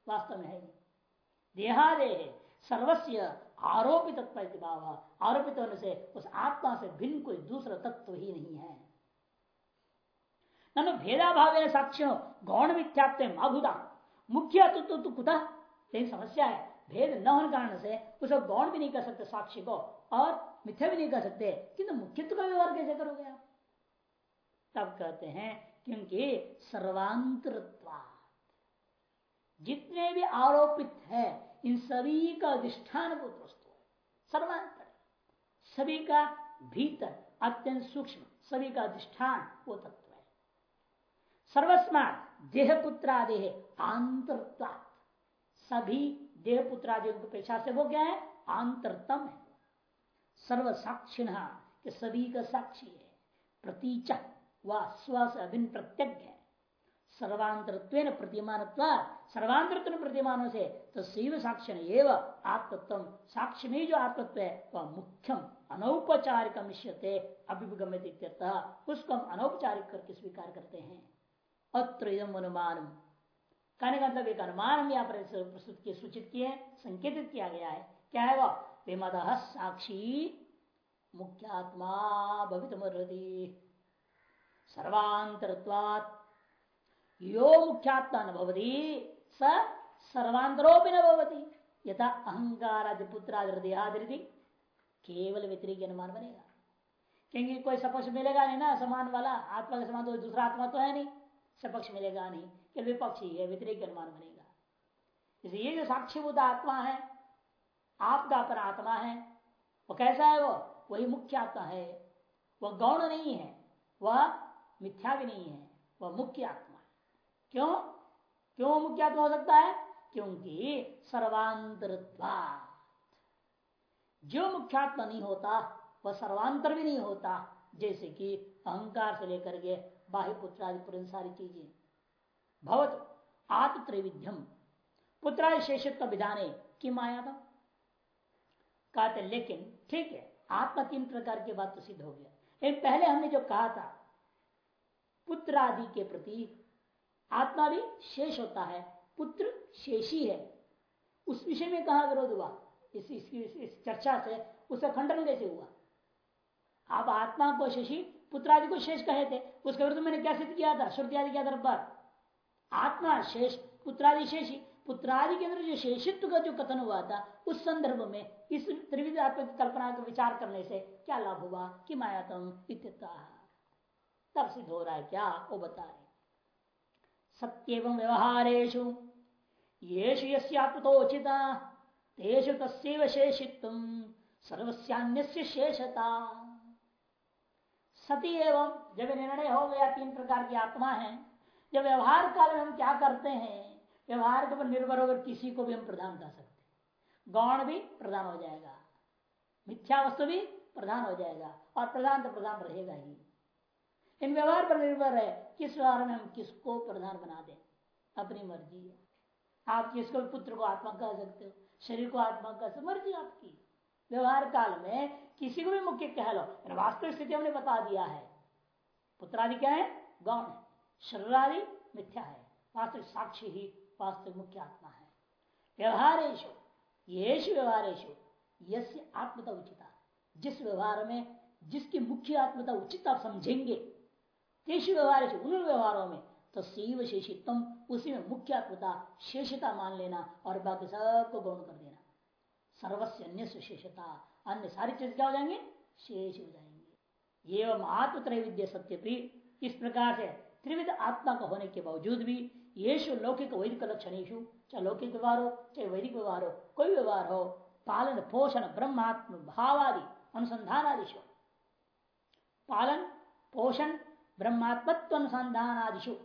वास्तव में है नहीं। देहादे सर्वस्व आरोपित भाव, आरोपित होने से उस आत्मा से भिन्न कोई दूसरा तत्व ही नहीं है। ननु भेदाभाव साक्ष्य गौण मिथ्यात्व माभुदा मुख्य तो कुता? यही समस्या है। भेद न होने कारण से उसे गौण भी नहीं कर सकते साक्षी को, और मिथ्या भी नहीं कर सकते। किंतु मुख्यत्व का व्यवहार कैसे करोगे आप? तब कहते हैं, क्योंकि सर्वांतरत्वा जितने भी आरोपित है, इन सभी का अधिष्ठान वस्तु सर्वांतर। सभी का भीतर अत्यंत सूक्ष्म, सभी का अधिष्ठान वो तत्व। सर्वस्मा देह पुत्रादि आंतरता सभी देह पुत्रादि की पेशा से वो क्या है? आंतरतम है। सर्व साक्षी के सभी का साक्षी है। प्रतीच, व स्व से अभिन्न प्रत्यज्ञ है सर्वांतरत्व प्रतिमान सर्वांतर प्रतिमानों से तो शैव साक्ष्य एवं आत्मत्व। साक्ष्य में जो आत्मत्व है, वह मुख्यम अनौपचारिक मिश्यते अभिगम्य उसको हम अनौपचारिक करके स्वीकार करते हैं। अत्र अनुमान कहने का मतलब एक अनुमान हम यहाँ पर प्रस्तुत किए सूचित किए संकेतित किया गया है। क्या है वह विमद साक्षी मुख्यात्मा भवित सर्वांतरत्वात् यो मुख्यात्मा न भवती, स सर्वांतरोपि न भवती। यथा अहंकार आदि पुत्र देहादि केवल व्यतिरिक अनुमान बनेगा। क्योंकि कोई सपक्ष मिलेगा नहीं ना, समान वाला, आत्मा के समान तो दूसरा आत्मा तो है नहीं। सपक्ष मिलेगा नहीं, केवल विपक्ष ही है व्यतिरिक अनुमान बनेगा। इसलिए ये जो साक्षीभूत आत्मा है, आपका अपना आत्मा है, वो कैसा है वो? वही मुख्य आत्मा है। वह गौण नहीं है, वह मिथ्या भी नहीं है, वह मुख्य आत्मा है। क्यों? क्यों मुख्यात्मा हो सकता है? क्योंकि सर्वांतर जो मुख्यात्मा नहीं होता, वह सर्वांतर भी नहीं होता, जैसे कि अहंकार से लेकर के बाह्य पुत्र आदि पूरी सारी चीज़ें। भवत आत्मत्रैविध्यम। पुत्रादि शेषत्व विधाने की माया था कहते लेकिन ठीक है आत्मा तीन प्रकार की बात तो सिद्ध हो गया। एक पहले हमने जो कहा था पुत्र आदि के प्रति आत्मा भी शेष होता है पुत्र शेषी है। उस विषय में कहा विरोध हुआ। इस, इस, इस, इस चर्चा से उसका खंडन कैसे हुआ? आप आत्मा को शेषी पुत्र आदि को शेष कहे थे, उसके विरुद्ध मैंने क्या सिद्ध किया था? श्रुति आदि के आधार पर आत्मा शेष पुत्रादि शेषी। पुत्रादि के अंदर जो शेषित्व का जो कथन हुआ था, उस संदर्भ में इस त्रिविध कल्पना का विचार करने से क्या लाभ हुआ? कि मायातम तब सिद्ध हो रहा है क्या? वो बता रहे सत्यव व्यवहारेशु येषु यस्यात्मतोचिता, तेषु तस्व शेषित्व सर्वस्यान्य शेषता। सती एवं जब निर्णय हो गया, तीन प्रकार की आत्मा है। जब व्यवहार काल में हम क्या करते हैं, व्यवहार के ऊपर निर्भर होकर किसी को भी हम प्रदान कर सकते गौण भी प्रदान हो जाएगा, मिथ्या वस्तु भी प्रधान हो जाएगा, और प्रधान तो प्रधान रहेगा ही। इन व्यवहार पर निर्भर है किस व्यवहार में हम किसको प्रधान बना दें? अपनी मर्ज़ी है। आप किसको पुत्र को आत्मा कह सकते हो, शरीर को आत्मा कह सकते मर्ज़ी आपकी व्यवहार काल में किसी को भी मुख्य कह लो। वास्तविक स्थिति हमने बता दिया है। पुत्रादि क्या है? गौण है। शरीर आदि मिथ्या है। वास्तविक साक्षी ही वास्तविक मुख्य आत्मा है। व्यवहारेशु येषु व्यवहारेशु यस्य आत्मता उचिता। जिस व्यवहार में जिसकी मुख्य आत्मता उचित आप समझेंगे तेज व्यवहार उन व्यवहारों में तो सीव शेषित्व उसी में मुख्य आत्मता, शेषता मान लेना और बाकी सबको गौण कर देना। सर्वस्व अन्य शेषता अन्य सारी चीज़ क्या हो जाएँगे? शेष हो जाएँगे। ये आत्म त्रैविद्य सत्य इस प्रकार से त्रिविध आत्मा का होने के बावजूद भी ये लौकिक वैदिक लक्षणेशु चाहे लौकिक व्यवहार हो, चाहे वैदिक व्यवहार हो, कोई व्यवहार हो, पालन, पोषण, ब्रह्मात्म, भावादि अनुसंधान आदिशु पालन, पोषण ब्रह्मात्मत्व अनुसंधान आदिशु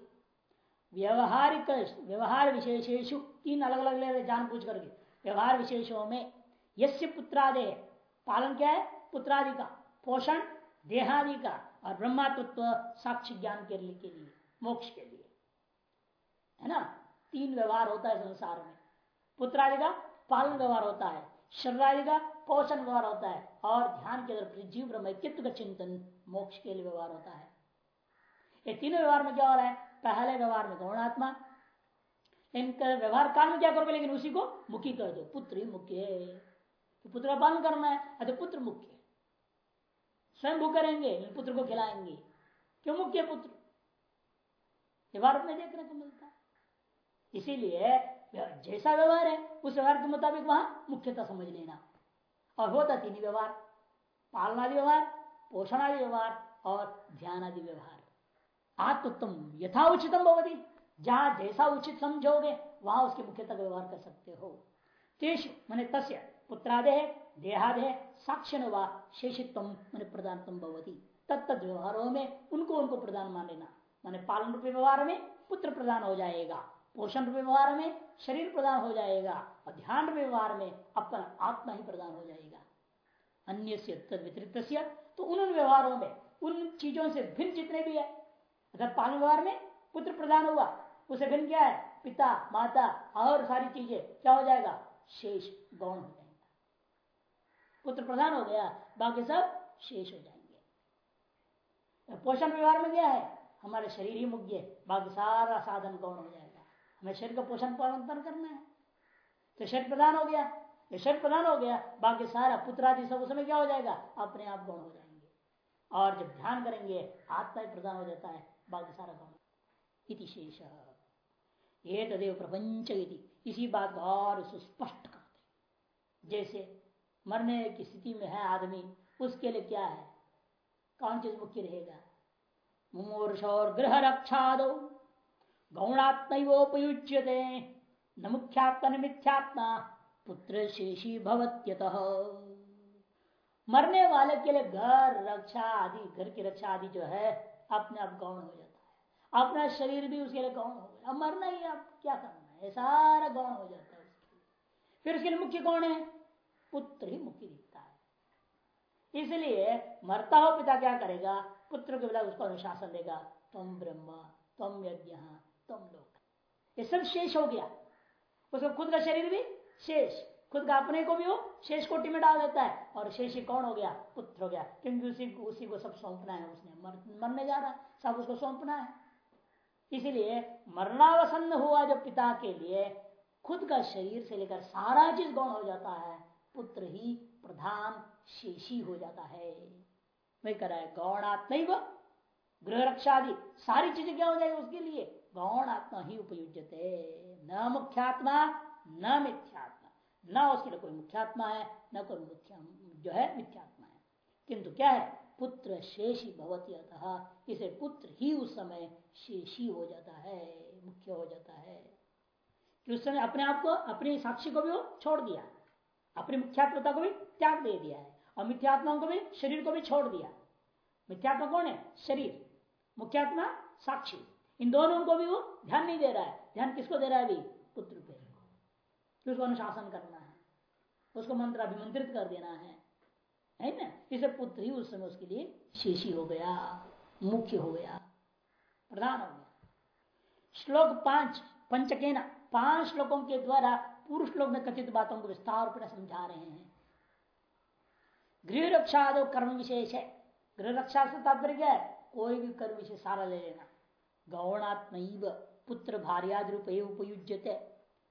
व्यवहारिक, व्यवहार विशेषेशु तीन अलग अलग ले जान पूछ करके व्यवहार विशेषों में यस्य पुत्रादे। पालन क्या है? पुत्रादि का। पोषण देहादि का और ब्रह्मात्व साक्षी ज्ञान के लिए मोक्ष के लिए। है ना? तीन व्यवहार होता है संसार में। पुत्रादि का पालन व्यवहार होता है। शरीर का पोषण व्यवहार होता है। और ध्यान के अंदर जीव, ब्रह्म का चिंतन मोक्ष के लिए व्यवहार होता है। ये तीनों व्यवहार में क्या हो रहा है? पहले व्यवहार में गौणात्मा। इनका व्यवहार काल में क्या करोगे? लेकिन उसी को मुखी कर दो। पुत्र मुख्य तो पुत्र का पालन करना है अरे पुत्र मुख्य स्वयं भू करेंगे, पुत्र को खिलाएँगे। क्यों मुख्य पुत्र? व्यवहार में देखने को मिलता है। इसीलिए जैसा व्यवहार है, उस व्यवहार के मुताबिक वहाँ मुख्यता समझ लेना। और होता तीन व्यवहार, पालनादि व्यवहार पोषण पोषणादि व्यवहार और ध्यान आदि व्यवहार। आत्मोत्तम यथा उचितम भवती। जहाँ जैसा उचित समझोगे, वहाँ उसकी मुख्यता व्यवहार कर सकते हो। तेज मैंने तस्य पुत्रादे है, देहादे साक्षण व, शेषित्व मैंने भवती। तत्त व्यवहारों में उनको उनको प्रदान मान लेना। मैंने पालन रूपी व्यवहार में पुत्र प्रदान हो जाएगा, पोषण रूप व्यवहार में शरीर प्रदान हो जाएगा, और ध्यान व्यवहार में अपना आत्मा ही प्रदान हो जाएगा। अन्य से व्यतिरिक्त तो उन व्यवहारों में, उन चीज़ों से भिन्न जितने भी है, अगर पालन व्यवहार में पुत्र प्रदान हुआ उसे भिन्न क्या है? पिता, माता, और सारी चीज़ें, क्या हो जाएगा? शेष, गौण हो पुत्र प्रधान हो गया, बाकी सब शेष हो जाएँगे। पोषण व्यवहार में क्या है? हमारे शरीर ही मुख्य बाकी सारा साधन गौण हो जाएगा। हमें शरीर का पोषण पालन करना है। तो शरीर प्रधान हो गया, ये शरीर प्रदान हो गया, बाकी सारा पुत्र आदि सब उसमें क्या हो जाएगा? अपने आप गौण हो जाएँगे। और जब ध्यान करेंगे, आत्मा प्रधान हो जाता है, बाकी सारा गौण। इति शेष। ये तदेव प्रपंच इसी बात और सुस्पष्ट करते जैसे मरने की स्थिति में है आदमी, उसके लिए क्या है? कौन चीज़ मुख्य रहेगा? मुमूर्ष और गृह रक्षा दो गौणात्मोपयुज्यते न मुख्यात्मा, न मिथ्यात्मा। पुत्र शेषी भवत्यत। मरने वाले के लिए घर, रक्षा आदि, घर की रक्षा आदि जो है, अपने आप गौण हो जाता है। अपना शरीर भी उसके लिए गौण हो गया। अब मरना ही अब क्या करना है? सारा गौण हो जाता है उसके फिर उसके लिए मुख्य कौन है? पुत्र ही मुख्य दिखता है। इसलिए मरता हो पिता क्या करेगा? पुत्र के बिना उसको अनुशासन देगा। तुम ब्रह्म तुम यज्ञ तुम लोग। ये सब शेष हो गया। उसका खुद का शरीर भी शेष खुद का अपने को भी हो शेष कोटि में डाल देता है। और शेष कौन हो गया? पुत्र हो गया। क्योंकि उसी उसी को सब सौंपना है उसने। मर, मरने जा रहा है। सब उसको सौंपना है। इसीलिए मरणावसन्न हुआ जो पिता के लिए खुद का शरीर से लेकर सारा चीज़ गौण हो जाता है। पुत्र ही प्रधान शेषी हो जाता है। वही कर रहा है गौणात्म गृह रक्षा आदि, सारी चीज़ें क्या हो जाएगी उसके लिए? गौण आत्मा ही उपयुजते न मुख्यात्मा, न मिथ्यात्मा। न उसके लिए कोई मुख्यात्मा है, न कोई मुख्या, जो है, मिथ्यात्मा है। किंतु क्या है? पुत्र शेषी भवती अतः इसे पुत्र ही उस समय शेषी हो जाता है, मुख्य हो जाता है। कि उस समय अपने आप को, अपने साक्षी को भी छोड़ दिया। अपनी मुख्यात्मता को भी त्याग दे दिया है और मिथ्यात्मा को भी, शरीर को भी छोड़ दिया मिथ्यात्मा कौन है? शरीर। मुख्यात्मा साक्षी। इन दोनों को भी वो ध्यान नहीं दे रहा है। ध्यान किसको दे रहा है अभी? पुत्र पे। उसको अनुशासन करना है। उसको मंत्र अभिमंत्रित कर देना है। है ना? इसे पुत्र ही उस समय उसके लिए शेषी हो गया, मुख्य हो गया, प्रधान हो गया। श्लोक पाँच, पंचकेन। पाँच श्लोकों के द्वारा पूर्व श्लोक में कथित बातों को विस्तार पर समझा रहे हैं। गृह रक्षा जो कर्म विशेष है। गृह रक्षा से तात्पर्य क्या है? कोई भी कर्म विशेष सारा ले लेना। गौणात्म पुत्र भार्याद रूप उपयुज्यते।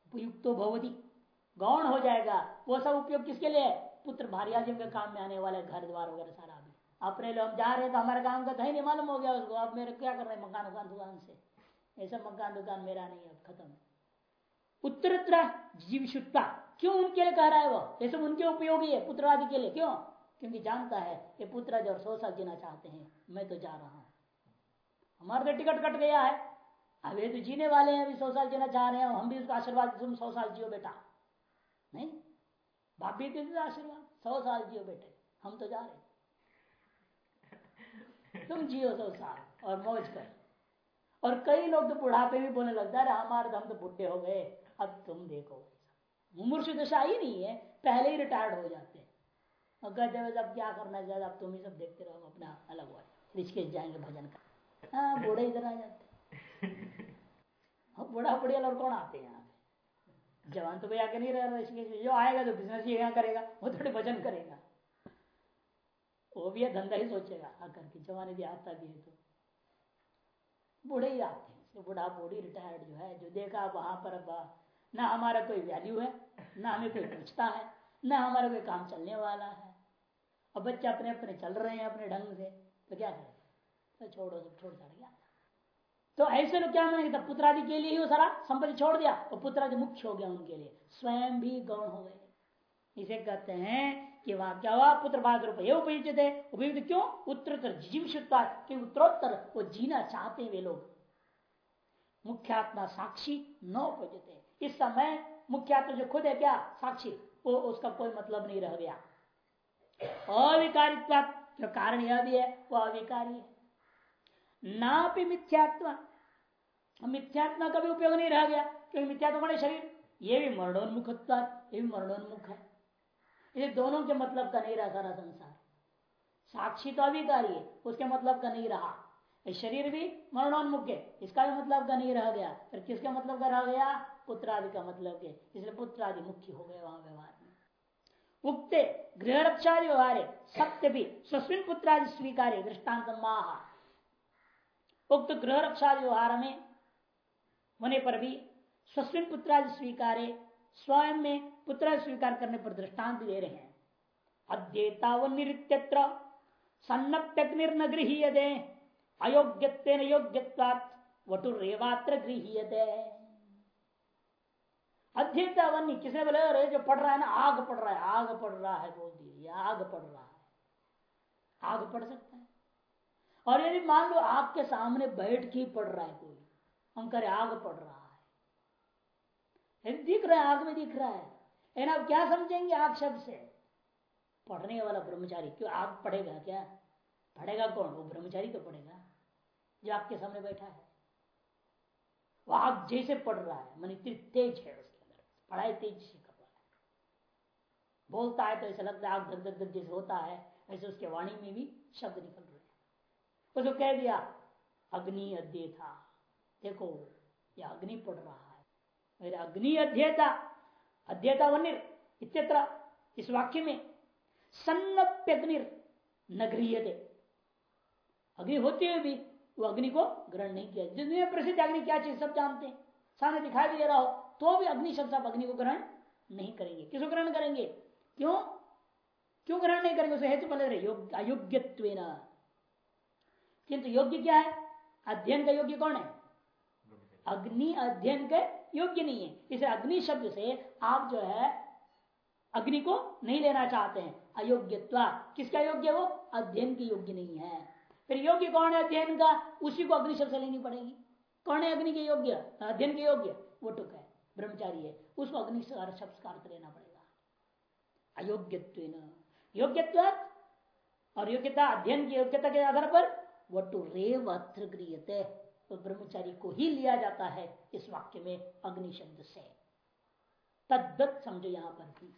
उपयुक्तो भवती। गौण हो जाएगा। वो सब उपयोग किसके लिए पुत्र भार्यादियों के काम में आने वाले घर द्वार वगैरह सारा भी अपने लोग जा रहे तो हमारे काम का तो नहीं मालूम हो गया उसको। अब मेरे क्या कर रहे हैं? मकान, दुकान दुकान से। ऐसा मकान, दुकान मेरा नहीं है, अब खत्म। जीव शुद्धता क्यों उनके लिए कह रहा है वो? ये सब उनके उपयोगी है पुत्र आदि के लिए। क्यों? क्योंकि जानता है ये पुत्र जो सौ साल जीना चाहते हैं। मैं तो जा रहा हूँ। हमारा तो टिकट कट गया है। अब ये तो जीने वाले हैं, अभी सौ साल जीना चाह रहे हैं। हम भी उसका आशीर्वाद, तुम सौ साल जियो बेटा। नहीं? बाप भी देते आशीर्वाद। सौ साल जियो बेटे। हम तो जा रहे तुम जियो सौ साल और मौज कर। और कई लोग तो बुढ़ापे भी बोलने लगता है हमारे तो हम तो बुढ़े हो गए। अब तुम देखो मुमूर्ष दशा ही नहीं है, पहले ही रिटायर्ड हो जाते हैं। और कहते अब क्या करना चाहिए अब तुम ही सब देखते रहो, अपना अलग हुआ ऋषिकेश जाएँगे भजन का हाँ बूढ़े इधर आ जाते बूढ़ा बुढ़िया और कौन आते हैं जवान तो भाई आके नहीं रह रहा जो आएगा तो बिज़नेस ही यहाँ करेगा, वो थोड़े भजन करेगा। वो भी धंधा ही सोचेगा, आकर के जवान यदि आता भी है तो। बूढ़े ही आते हैं। बूढ़ा बूढ़ी रिटायर्ड जो है, जो देखा वहाँ पर ना हमारा कोई वैल्यू है, ना हमें कोई पूछता है, ना हमारा कोई काम चलने वाला है। अब बच्चे अपने अपने चल रहे हैं अपने ढंग से तो क्या करें? तो छोड़ो, सब छोड़ चढ़ गया। तो ऐसे लोग क्या मानेंगे? पुत्रादि के लिए ही वो सारा संपत्ति छोड़ दिया, और पुत्रादि मुख्य हो गया उनके लिए। स्वयं भी गौण हो गए। इसे कहते हैं कि वहाँ क्या हुआ? पुत्र बाद रूप उपयुक्त थे। उपयुक्त क्यों? उत्तरोत्तर जीव शुद्धता कि उत्तरोत्तर वो जीना चाहते वे लोग। मुख्यात्मा साक्षी न उपयुक्त इस समय मुख्यात्मा जो खुद है क्या? साक्षी। वो उसका कोई मतलब नहीं रह गया। अविकारित्व जो कारण यह भी है, वो अविकारी है। ना भी मिथ्यात्मा। मिथ्यात्मा का भी उपयोग नहीं रह गया, क्योंकि मिथ्यात्मा बड़े शरीर। ये भी मरणोन्मुख ये भी मरणोन्मुख है। ये दोनों के मतलब का नहीं रहा सारा संसार। साक्षी तो अभिकारी है, उसके मतलब का नहीं रहा। शरीर भी मरणोन्मुख है। इसका भी मतलब का नहीं रह गया। फिर किसके मतलब का रह गया? पुत्रादि का मतलब के। इसलिए पुत्रादि मुख्य हो गए वहाँ व्यवहार में। उक्ते गृह रक्षा व्यवहार, सत्य भी स्वस्विन पुत्रादि स्वीकार, दृष्टांत माह। उक्त गृह रक्षा व्यवहार में होने पर भी स्वस्विन पुत्रादि स्वीकारे, स्वयं में पुत्र स्वीकार करने पर दृष्टांत दे रहे हैं। अध्येताव नित्य सन्नप्यग्निर्न गृहीयते अयोग्य योग्यवात वटुरेवात्र गृहीयते। अध्येतावन्य किसने बोले, अरे, जो पढ़ रहा है ना, आग पढ़ रहा है, आग पढ़ रहा है, बोल दिए आग पढ़ रहा है। आग पढ़ सकता है। और यदि मान लो, आपके सामने बैठ के पढ़ रहा है कोई। हम करे आग पढ़ रहा है। दिख रहा है, आग में दिख रहा है। लेकिन आप क्या समझेंगे आग शब्द से? पढ़ने वाला ब्रह्मचारी, क्यों, आग पढ़ेगा क्या? पढ़ेगा कौन? वो ब्रह्मचारी तो पढ़ेगा। जो आपके सामने बैठा है। वो आग जैसे पढ़ रहा है, मन इतनी तेज है उसके अंदर। पढ़ाई तेज से कर रहा है। बोलता है तो ऐसा लगता है, आग धक धक धक जैसे होता है, ऐसे उसके वाणी में भी शब्द निकल रहे हैं। उसको कह दिया, अग्नि अध्यय था देखो, ये अग्नि पढ़ रहा है। मेरे अग्नि अध्ययता अध्ययता वनिर इत्यत्र, इस वाक्य में, सन्नप्यग्निर नगरीय अग्नि होते हुए भी वो अग्नि को ग्रहण नहीं किया। जिसमें प्रसिद्ध अग्नि क्या चीज़, सब जानते हैं। सामने दिखाई दे रहा हो तो भी अग्नि शब्द आप अग्नि को ग्रहण नहीं करेंगे। किसको ग्रहण करेंगे? क्यों? क्यों ग्रहण नहीं करेंगे? उसे हेतु पहले रहे। अयोग्यत्व किंतु योग्य क्या है? अध्ययन का योग्य कौन है? अग्नि अध्ययन के योग्य नहीं है। इसे अग्नि शब्द से आप जो है, अग्नि को नहीं लेना चाहते हैं। अयोग्यत्व। किसका योग्य वो? अध्ययन के योग्य नहीं है। फिर योग्य कौन है अध्ययन का? उसी को अग्नि शब्द लेनी पड़ेगी। कौन है अग्नि के योग्य? अध्ययन के योग्य? वो टुक है ब्रह्मचारी है। उसको अग्नि शब्द का अर्थ लेना पड़ेगा। अयोग्यत्व योग्यत्व और योग्यता, अध्ययन की योग्यता के आधार पर वटु रेव अत्र तो ब्रह्मचारी को ही लिया जाता है इस वाक्य में अग्नि शब्द से। तद्दत समझो यहाँ पर भी।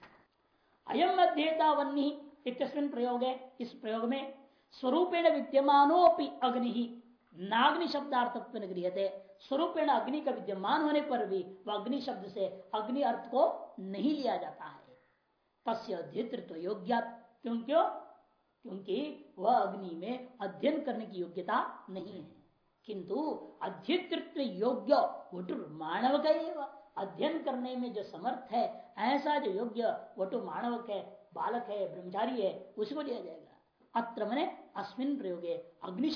अयम अध्येता वन्नी इतस्मिन प्रयोग है इस प्रयोग में स्वरूपेण विद्यमानोपि अग्नि। ही नाग्नि शब्दार्थत्व गृहते स्वरूपेण अग्नि का विद्यमान होने पर भी वह अग्नि शब्द से अग्नि अर्थ को नहीं लिया जाता है। तस्य अध्यतृत्व योग्य क्यों क्यों? क्योंकि वह अग्नि में अध्ययन करने की योग्यता नहीं है। किंतु अध्यतृत्व योग्य वटु मानव का अध्ययन करने में जो समर्थ है, ऐसा जो योग्य वटु मानव है, बालक है, ब्रह्मचारी है, उसको लिया जाएगा। अत्र मने अस्मिन प्रयोगे अग्नि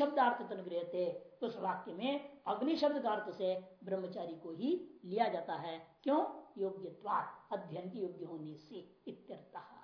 थे तो उस वाक्य में अग्नि शब्द का अर्थ से ब्रह्मचारी को ही लिया जाता है। क्यों? योग्यवाद अध्ययन की योग्य होने से इत्यर्थ।